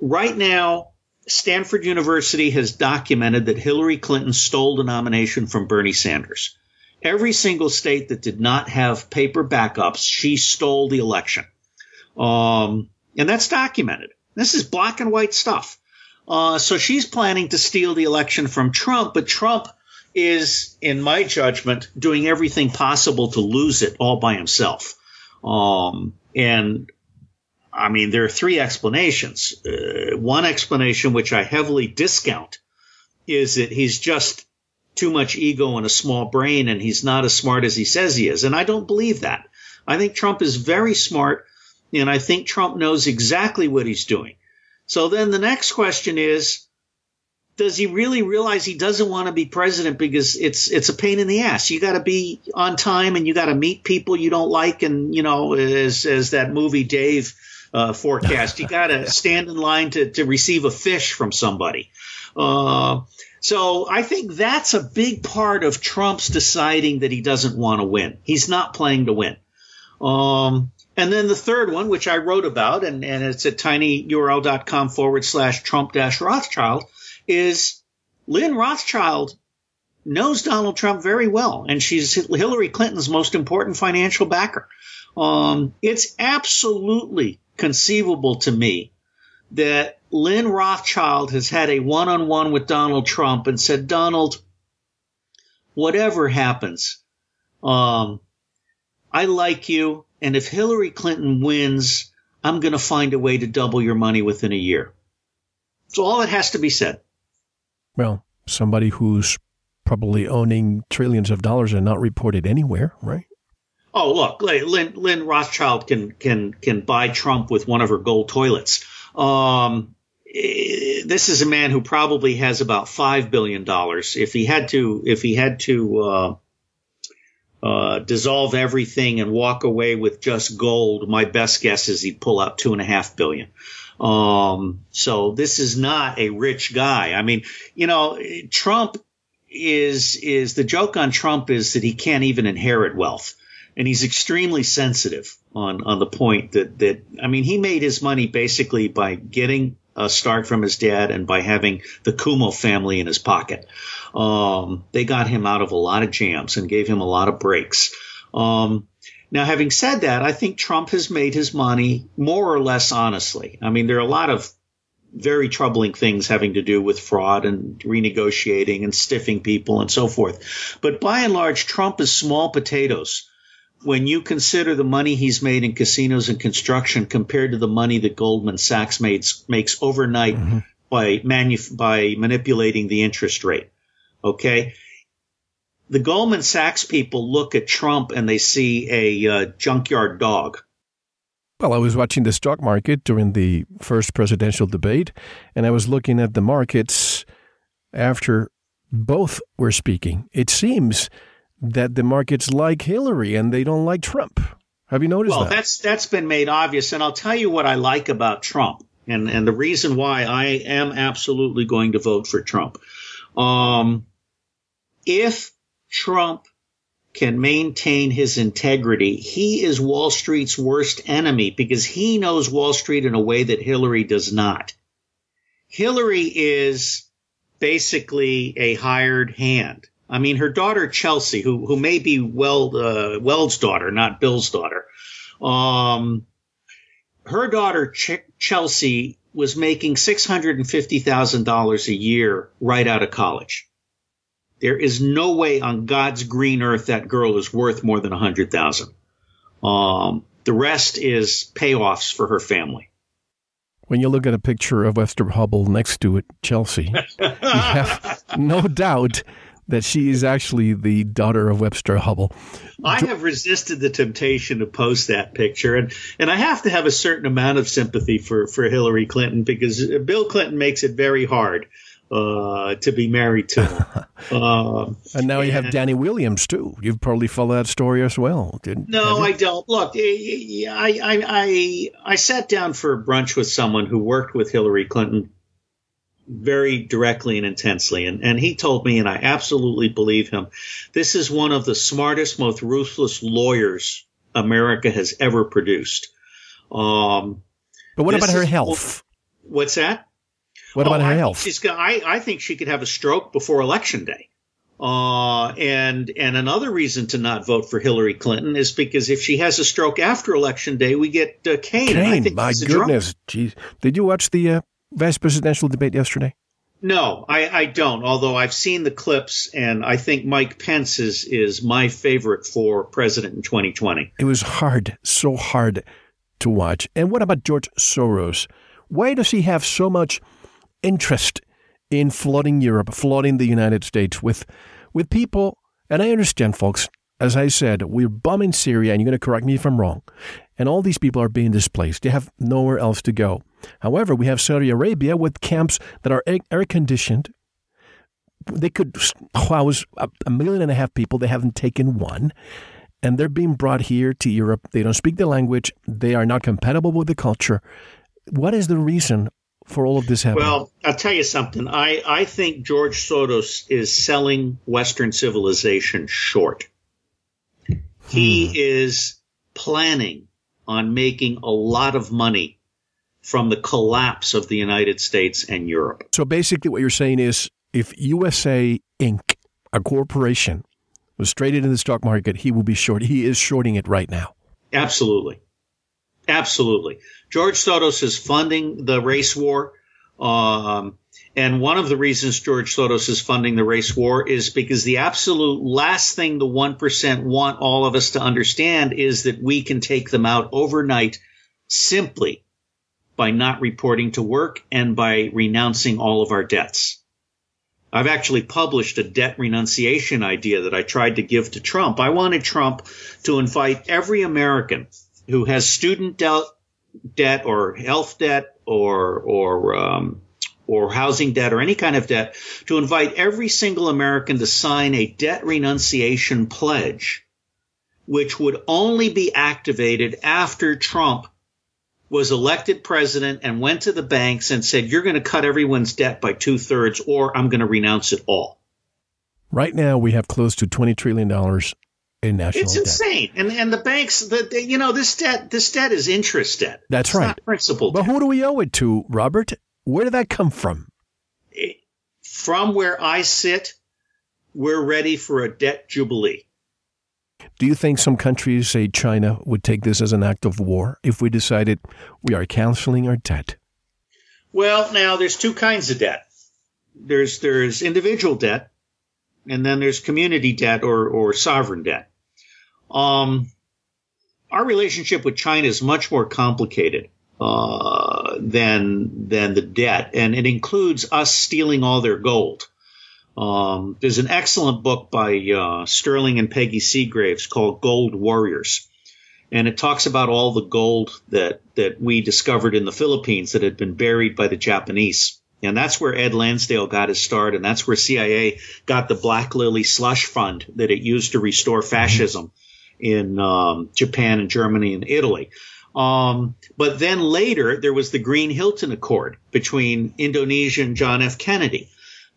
Right now, Stanford University has documented that Hillary Clinton stole the nomination from Bernie Sanders. Every single state that did not have paper backups, she stole the election. Um, and that's documented. This is black and white stuff. Uh, so she's planning to steal the election from Trump, but Trump is, in my judgment, doing everything possible to lose it all by himself. Um, and I mean, there are three explanations. Uh, one explanation, which I heavily discount, is that he's just too much ego and a small brain and he's not as smart as he says he is. And I don't believe that. I think Trump is very smart and I think Trump knows exactly what he's doing. So then the next question is, does he really realize he doesn't want to be president because it's it's a pain in the ass. You got to be on time and you got to meet people you don't like and you know as as that movie Dave uh, forecast. You got to [LAUGHS] stand in line to, to receive a fish from somebody. Uh, so I think that's a big part of Trump's deciding that he doesn't want to win. He's not playing to win. Um, and then the third one, which I wrote about, and, and it's at tinyurl.com forward slash Trump dash Rothschild, is Lynn Rothschild knows Donald Trump very well, and she's Hillary Clinton's most important financial backer. Um, it's absolutely conceivable to me that Lynn Rothschild has had a one on one with Donald Trump and said, Donald, whatever happens, um, I like you. And if Hillary Clinton wins, I'm going to find a way to double your money within a year. That's all that has to be said. Well, somebody who's probably owning trillions of dollars and not reported anywhere, right? Oh, look, Lynn, Lynn Rothschild can can can buy Trump with one of her gold toilets. Um, eh, this is a man who probably has about five billion dollars. If he had to, if he had to uh, uh, dissolve everything and walk away with just gold, my best guess is he'd pull out two and a half billion. Um, so this is not a rich guy. I mean, you know, Trump is is the joke on Trump is that he can't even inherit wealth, and he's extremely sensitive on on the point that that I mean, he made his money basically by getting a start from his dad and by having the Cuomo family in his pocket. Um, they got him out of a lot of jams and gave him a lot of breaks. Um, now, having said that, I think Trump has made his money more or less honestly. I mean, there are a lot of very troubling things having to do with fraud and renegotiating and stiffing people and so forth. But by and large, Trump is small potatoes when you consider the money he's made in casinos and construction compared to the money that Goldman Sachs makes, makes overnight mm-hmm. by, manu- by manipulating the interest rate. Okay. The Goldman Sachs people look at Trump and they see a uh, junkyard dog. Well, I was watching the stock market during the first presidential debate, and I was looking at the markets after both were speaking. It seems that the markets like Hillary and they don't like Trump. Have you noticed well, that? that's that's been made obvious, and I'll tell you what I like about Trump, and and the reason why I am absolutely going to vote for Trump. Um, if Trump can maintain his integrity, he is Wall Street's worst enemy because he knows Wall Street in a way that Hillary does not. Hillary is basically a hired hand. I mean, her daughter Chelsea, who who may be Weld, uh, Weld's daughter, not Bill's daughter, um, her daughter Ch- Chelsea was making six hundred and fifty thousand dollars a year right out of college. There is no way on God's green earth that girl is worth more than a hundred thousand. Um, the rest is payoffs for her family. When you look at a picture of Webster Hubbell next to it, Chelsea, [LAUGHS] you have no doubt that she is actually the daughter of Webster Hubbell. I have resisted the temptation to post that picture, and, and I have to have a certain amount of sympathy for, for Hillary Clinton because Bill Clinton makes it very hard uh, to be married to. uh, [LAUGHS] and now you have Danny Williams too. You've probably followed that story as well. Didn't, no, I don't. Look, I, I I I sat down for brunch with someone who worked with Hillary Clinton very directly and intensely, and and he told me, and I absolutely believe him. This is one of the smartest, most ruthless lawyers America has ever produced. Um, but what about her health? What's that? What about oh, her I health? She's got, I, I think she could have a stroke before election day. Uh, and and another reason to not vote for Hillary Clinton is because if she has a stroke after election day, we get uh, Kaine. Kaine, my goodness, Jeez. did you watch the uh, vice presidential debate yesterday? No, I, I don't. Although I've seen the clips, and I think Mike Pence is is my favorite for president in 2020. It was hard, so hard to watch. And what about George Soros? Why does he have so much? Interest in flooding Europe, flooding the United States with with people. And I understand, folks. As I said, we're bombing Syria, and you're going to correct me if I'm wrong. And all these people are being displaced. They have nowhere else to go. However, we have Saudi Arabia with camps that are air conditioned. They could house a million and a half people. They haven't taken one. And they're being brought here to Europe. They don't speak the language. They are not compatible with the culture. What is the reason for all of this happening? Well, I'll tell you something. I, I think George Soros is selling Western civilization short. Hmm. He is planning on making a lot of money from the collapse of the United States and Europe. So basically, what you're saying is if USA Inc., a corporation, was traded in the stock market, he will be short. He is shorting it right now. Absolutely. Absolutely. George Soros is funding the race war. Um, and one of the reasons George Soros is funding the race war is because the absolute last thing the 1% want all of us to understand is that we can take them out overnight simply by not reporting to work and by renouncing all of our debts. I've actually published a debt renunciation idea that I tried to give to Trump. I wanted Trump to invite every American who has student debt debt or health debt or or um, or housing debt or any kind of debt to invite every single American to sign a debt renunciation pledge, which would only be activated after Trump was elected president and went to the banks and said, You're going to cut everyone's debt by two thirds, or I'm going to renounce it all. Right now, we have close to $20 trillion in national it's debt. insane and and the banks the, the, you know this debt this debt is interest debt That's It's right. not principal But debt. who do we owe it to, Robert? Where did that come from? Eh, from where i sit we're ready for a debt jubilee Do you think some countries, say China, would take this as an act of war if we decided we are canceling our debt? well now there's two kinds of debt there's there's individual debt and then there's community debt or or sovereign debt um our relationship with china is much more complicated uh, than than the debt, and it includes us stealing all their gold. Um, there's an excellent book by uh, Sterling and Peggy Seagraves called Gold Warriors, and it talks about all the gold that that we discovered in the Philippines that had been buried by the Japanese. And that's where Ed Lansdale got his start, and that's where CIA got the Black Lily slush fund that it used to restore fascism in um, Japan and Germany and Italy. Um, but then later, there was the Green Hilton Accord between Indonesia and John F. Kennedy.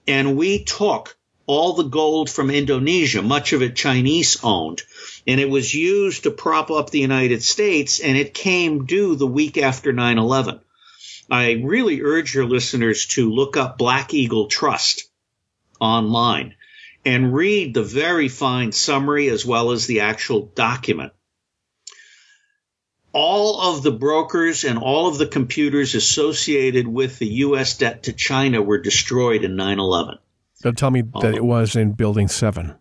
And we took all the gold from Indonesia, much of it Chinese owned, and it was used to prop up the United States, and it came due the week after 9 11. I really urge your listeners to look up Black Eagle Trust online and read the very fine summary as well as the actual document all of the brokers and all of the computers associated with the U.S. debt to China were destroyed in 9 11. Don't tell me that it was in Building 7.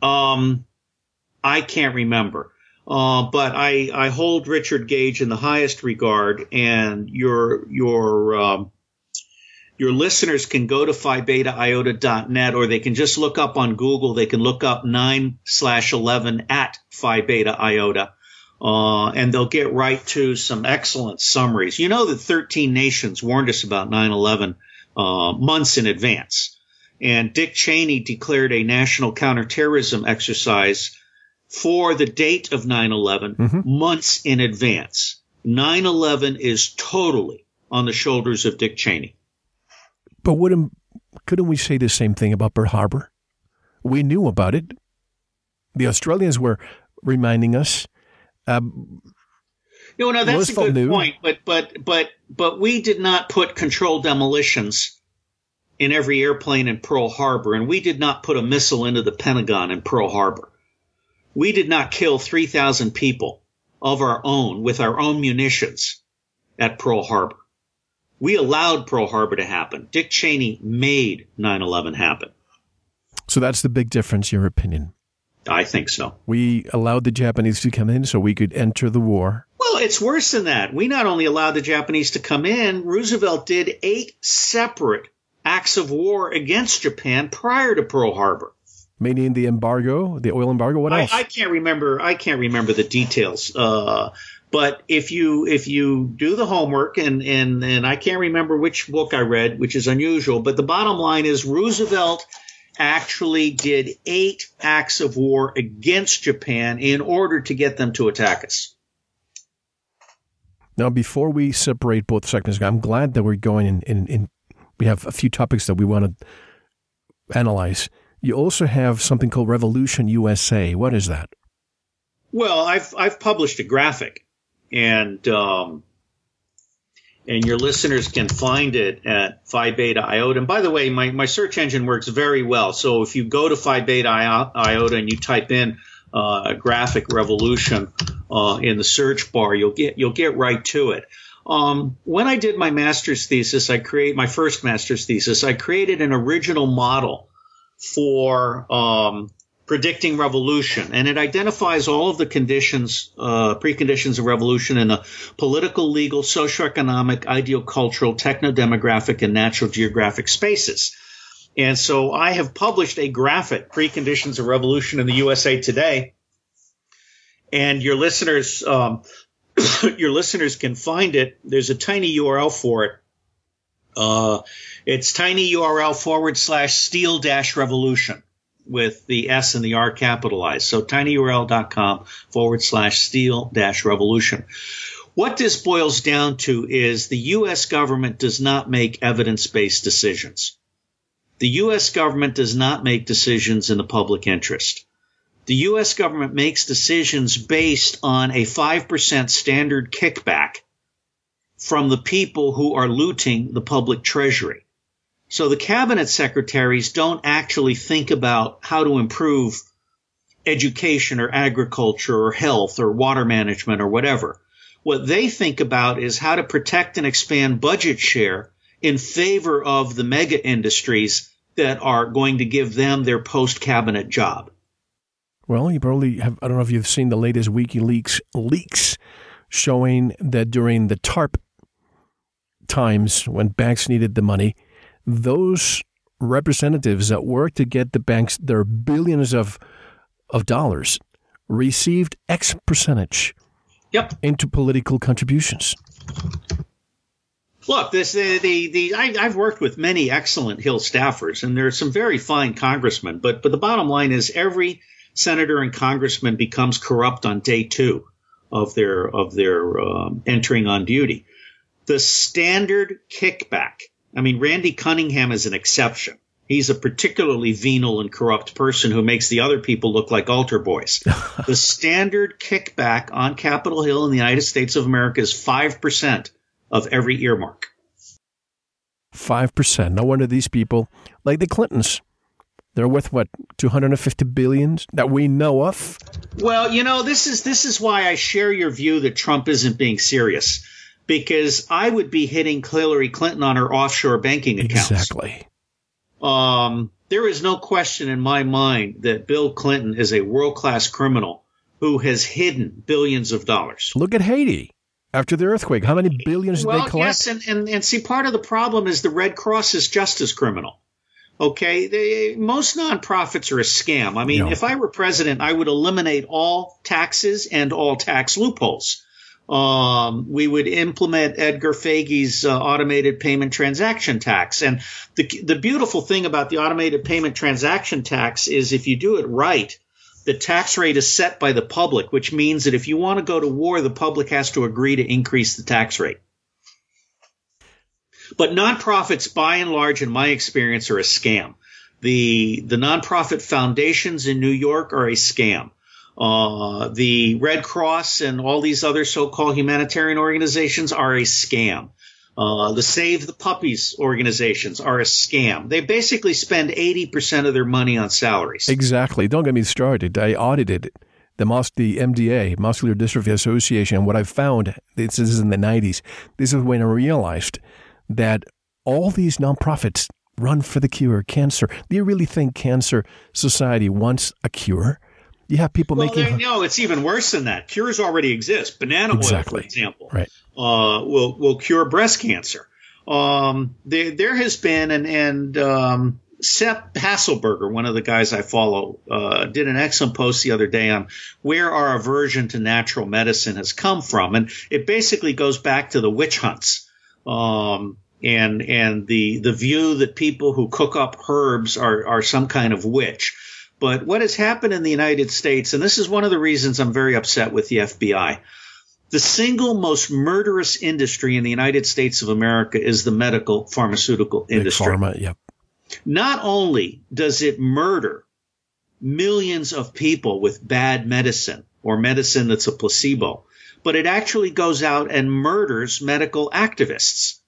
Um, I can't remember. Uh, but I, I hold Richard Gage in the highest regard, and your your um, your listeners can go to phi or they can just look up on Google. They can look up 9 slash 11 at phi beta iota. Uh, and they'll get right to some excellent summaries. You know that 13 nations warned us about 9 11 uh, months in advance. And Dick Cheney declared a national counterterrorism exercise for the date of 9 11 months in advance. 9 11 is totally on the shoulders of Dick Cheney. But wouldn't, couldn't we say the same thing about Pearl Harbor? We knew about it. The Australians were reminding us. Um, No, no, that's a good point. But but but but we did not put controlled demolitions in every airplane in Pearl Harbor, and we did not put a missile into the Pentagon in Pearl Harbor. We did not kill three thousand people of our own with our own munitions at Pearl Harbor. We allowed Pearl Harbor to happen. Dick Cheney made 9/11 happen. so that's the big difference, your opinion. I think so. We allowed the Japanese to come in so we could enter the war. Well, it's worse than that. We not only allowed the Japanese to come in, Roosevelt did eight separate acts of war against Japan prior to Pearl Harbor. Meaning the embargo, the oil embargo. What I, else? I can't remember. I can't remember the details. Uh, but if you if you do the homework and and and I can't remember which book I read, which is unusual. But the bottom line is Roosevelt actually did eight acts of war against Japan in order to get them to attack us. Now, before we separate both segments, I'm glad that we're going in, in, in we have a few topics that we want to analyze. You also have something called Revolution USA. What is that? Well, I've I've published a graphic, and um, and your listeners can find it at Phi Beta Iota. And by the way, my, my search engine works very well. So if you go to Phi Beta Iota and you type in uh, graphic revolution uh, in the search bar, you'll get you'll get right to it. Um, when I did my master's thesis, I create my first master's thesis. I created an original model for um, predicting revolution, and it identifies all of the conditions, uh, preconditions of revolution in the political, legal, socioeconomic, ideocultural, techno-demographic, and natural geographic spaces. And so I have published a graphic, preconditions of revolution in the USA today. And your listeners, um, [COUGHS] your listeners can find it, there's a tiny URL for it. Uh, it's tinyurl forward slash Steele dash revolution with the S and the R capitalized. So tinyurl.com forward slash Steele dash revolution. What this boils down to is the U.S. government does not make evidence based decisions. The U.S. government does not make decisions in the public interest. The U.S. government makes decisions based on a 5% standard kickback from the people who are looting the public treasury. So the cabinet secretaries don't actually think about how to improve education or agriculture or health or water management or whatever. What they think about is how to protect and expand budget share in favor of the mega industries that are going to give them their post cabinet job. Well, you probably have, I don't know if you've seen the latest WikiLeaks leaks showing that during the TARP times when banks needed the money, those representatives that worked to get the banks their billions of of dollars received X percentage yep. into political contributions. Look, this the the, the I, have worked with many excellent Hill staffers, and there are some very fine congressmen. But but the bottom line is every senator and congressman becomes corrupt on day two of their of their um, entering on duty. The standard kickback I mean, Randy Cunningham is an exception. He's a particularly venal and corrupt person who makes the other people look like altar boys. [LAUGHS] the standard kickback on Capitol Hill in the United States of America is 5% of every earmark. 5%. No wonder these people, like the Clintons, they're worth what 250 billions that we know of. Well, you know, this is this is why I share your view that Trump isn't being serious because I would be hitting Hillary Clinton on her offshore banking accounts. Exactly. Um, there is no question in my mind that Bill Clinton is a world class criminal who has hidden billions of dollars. Look at Haiti after the earthquake. How many billions well, did they collect? Yes, and, and, and see, part of the problem is the Red Cross is just as criminal. Okay, they, most nonprofits are a scam. I mean, no. if I were president, I would eliminate all taxes and all tax loopholes. Um, we would implement Edgar Feige's uh, automated payment transaction tax. And the, the beautiful thing about the automated payment transaction tax is if you do it right, the tax rate is set by the public, which means that if you want to go to war, the public has to agree to increase the tax rate. But nonprofits, by and large, in my experience, are a scam. The the nonprofit foundations in New York are a scam. Uh, the Red Cross and all these other so-called humanitarian organizations are a scam. Uh, the Save the Puppies organizations are a scam. They basically spend 80% of their money on salaries. Exactly. Don't get me started. I audited the, mus- the MDA, Muscular Dystrophy Association. And what I found, this is in the 90s, this is when I realized that all these nonprofits run for the cure of cancer. Do you really think Cancer Society wants a cure? You have people well, making. No, it's even worse than that. Cures already exist. Banana exactly. oil, for example, right. uh, will will cure breast cancer. Um, there, there has been and and um, Sepp Hasselberger, one of the guys I follow, uh, did an excellent post the other day on where our aversion to natural medicine has come from, and it basically goes back to the witch hunts. Um, and and the the view that people who cook up herbs are are some kind of witch. But what has happened in the United States, and this is one of the reasons I'm very upset with the FBI, the single most murderous industry in the United States of America is the medical pharmaceutical Big industry. Pharma, yep. Not only does it murder millions of people with bad medicine or medicine that's a placebo, but it actually goes out and murders medical activists.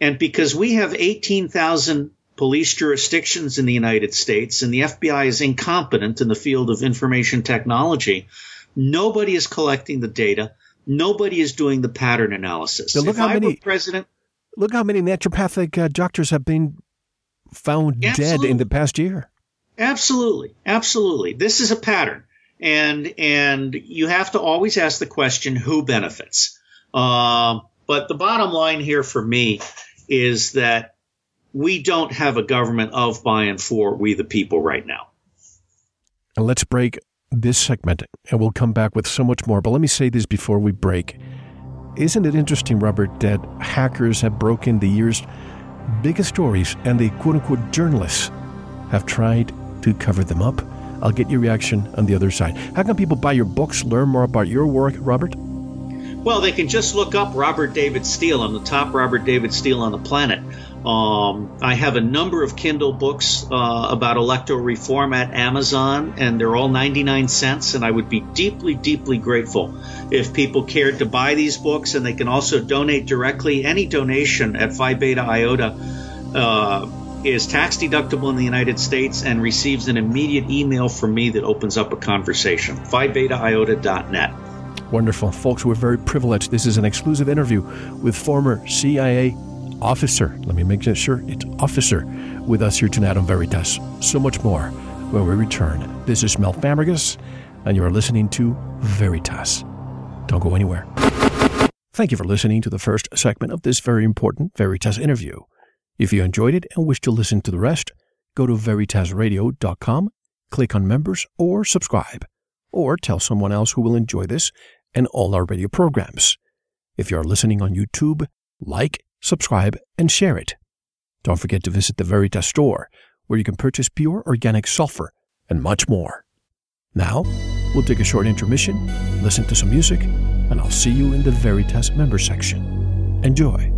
And because we have 18,000 police jurisdictions in the United States, and the FBI is incompetent in the field of information technology. Nobody is collecting the data. Nobody is doing the pattern analysis. look if how I many president. Look how many naturopathic uh, doctors have been found Absolutely. dead in the past year. Absolutely, absolutely. This is a pattern, and and you have to always ask the question: who benefits? Uh, but the bottom line here for me is that we don't have a government of, by, and for we the people right now. And let's break this segment and we'll come back with so much more. But let me say this before we break. isn't it interesting, Robert, that hackers have broken the year's biggest stories and the quote unquote journalists have tried to cover them up? I'll get your reaction on the other side. How can people buy your books, learn more about your work, Robert? Well, they can just look up Robert David Steele. I'm the top Robert David Steele on the planet. Um, I have a number of Kindle books uh, about electoral reform at Amazon, and they're all 99 cents. And I would be deeply, deeply grateful if people cared to buy these books. And they can also donate directly. Any donation at Phi Beta Iota uh, is tax deductible in the United States and receives an immediate email from me that opens up a conversation. Phi Beta PhiBetaIota.net. Wonderful. Folks, we're very privileged. This is an exclusive interview with former CIA officer. Let me make sure it's officer with us here tonight on Veritas. So much more when we return. This is Mel Fabregas, and you are listening to Veritas. Don't go anywhere. Thank you for listening to the first segment of this very important Veritas interview. If you enjoyed it and wish to listen to the rest, go to veritasradio.com, click on members, or subscribe, or tell someone else who will enjoy this and all our radio programs. If you are listening on YouTube, like, subscribe, and share it. Don't forget to visit the Veritas store, where you can purchase pure organic sulfur and much more. Now, we'll take a short intermission, listen to some music, and I'll see you in the Veritas member section. Enjoy.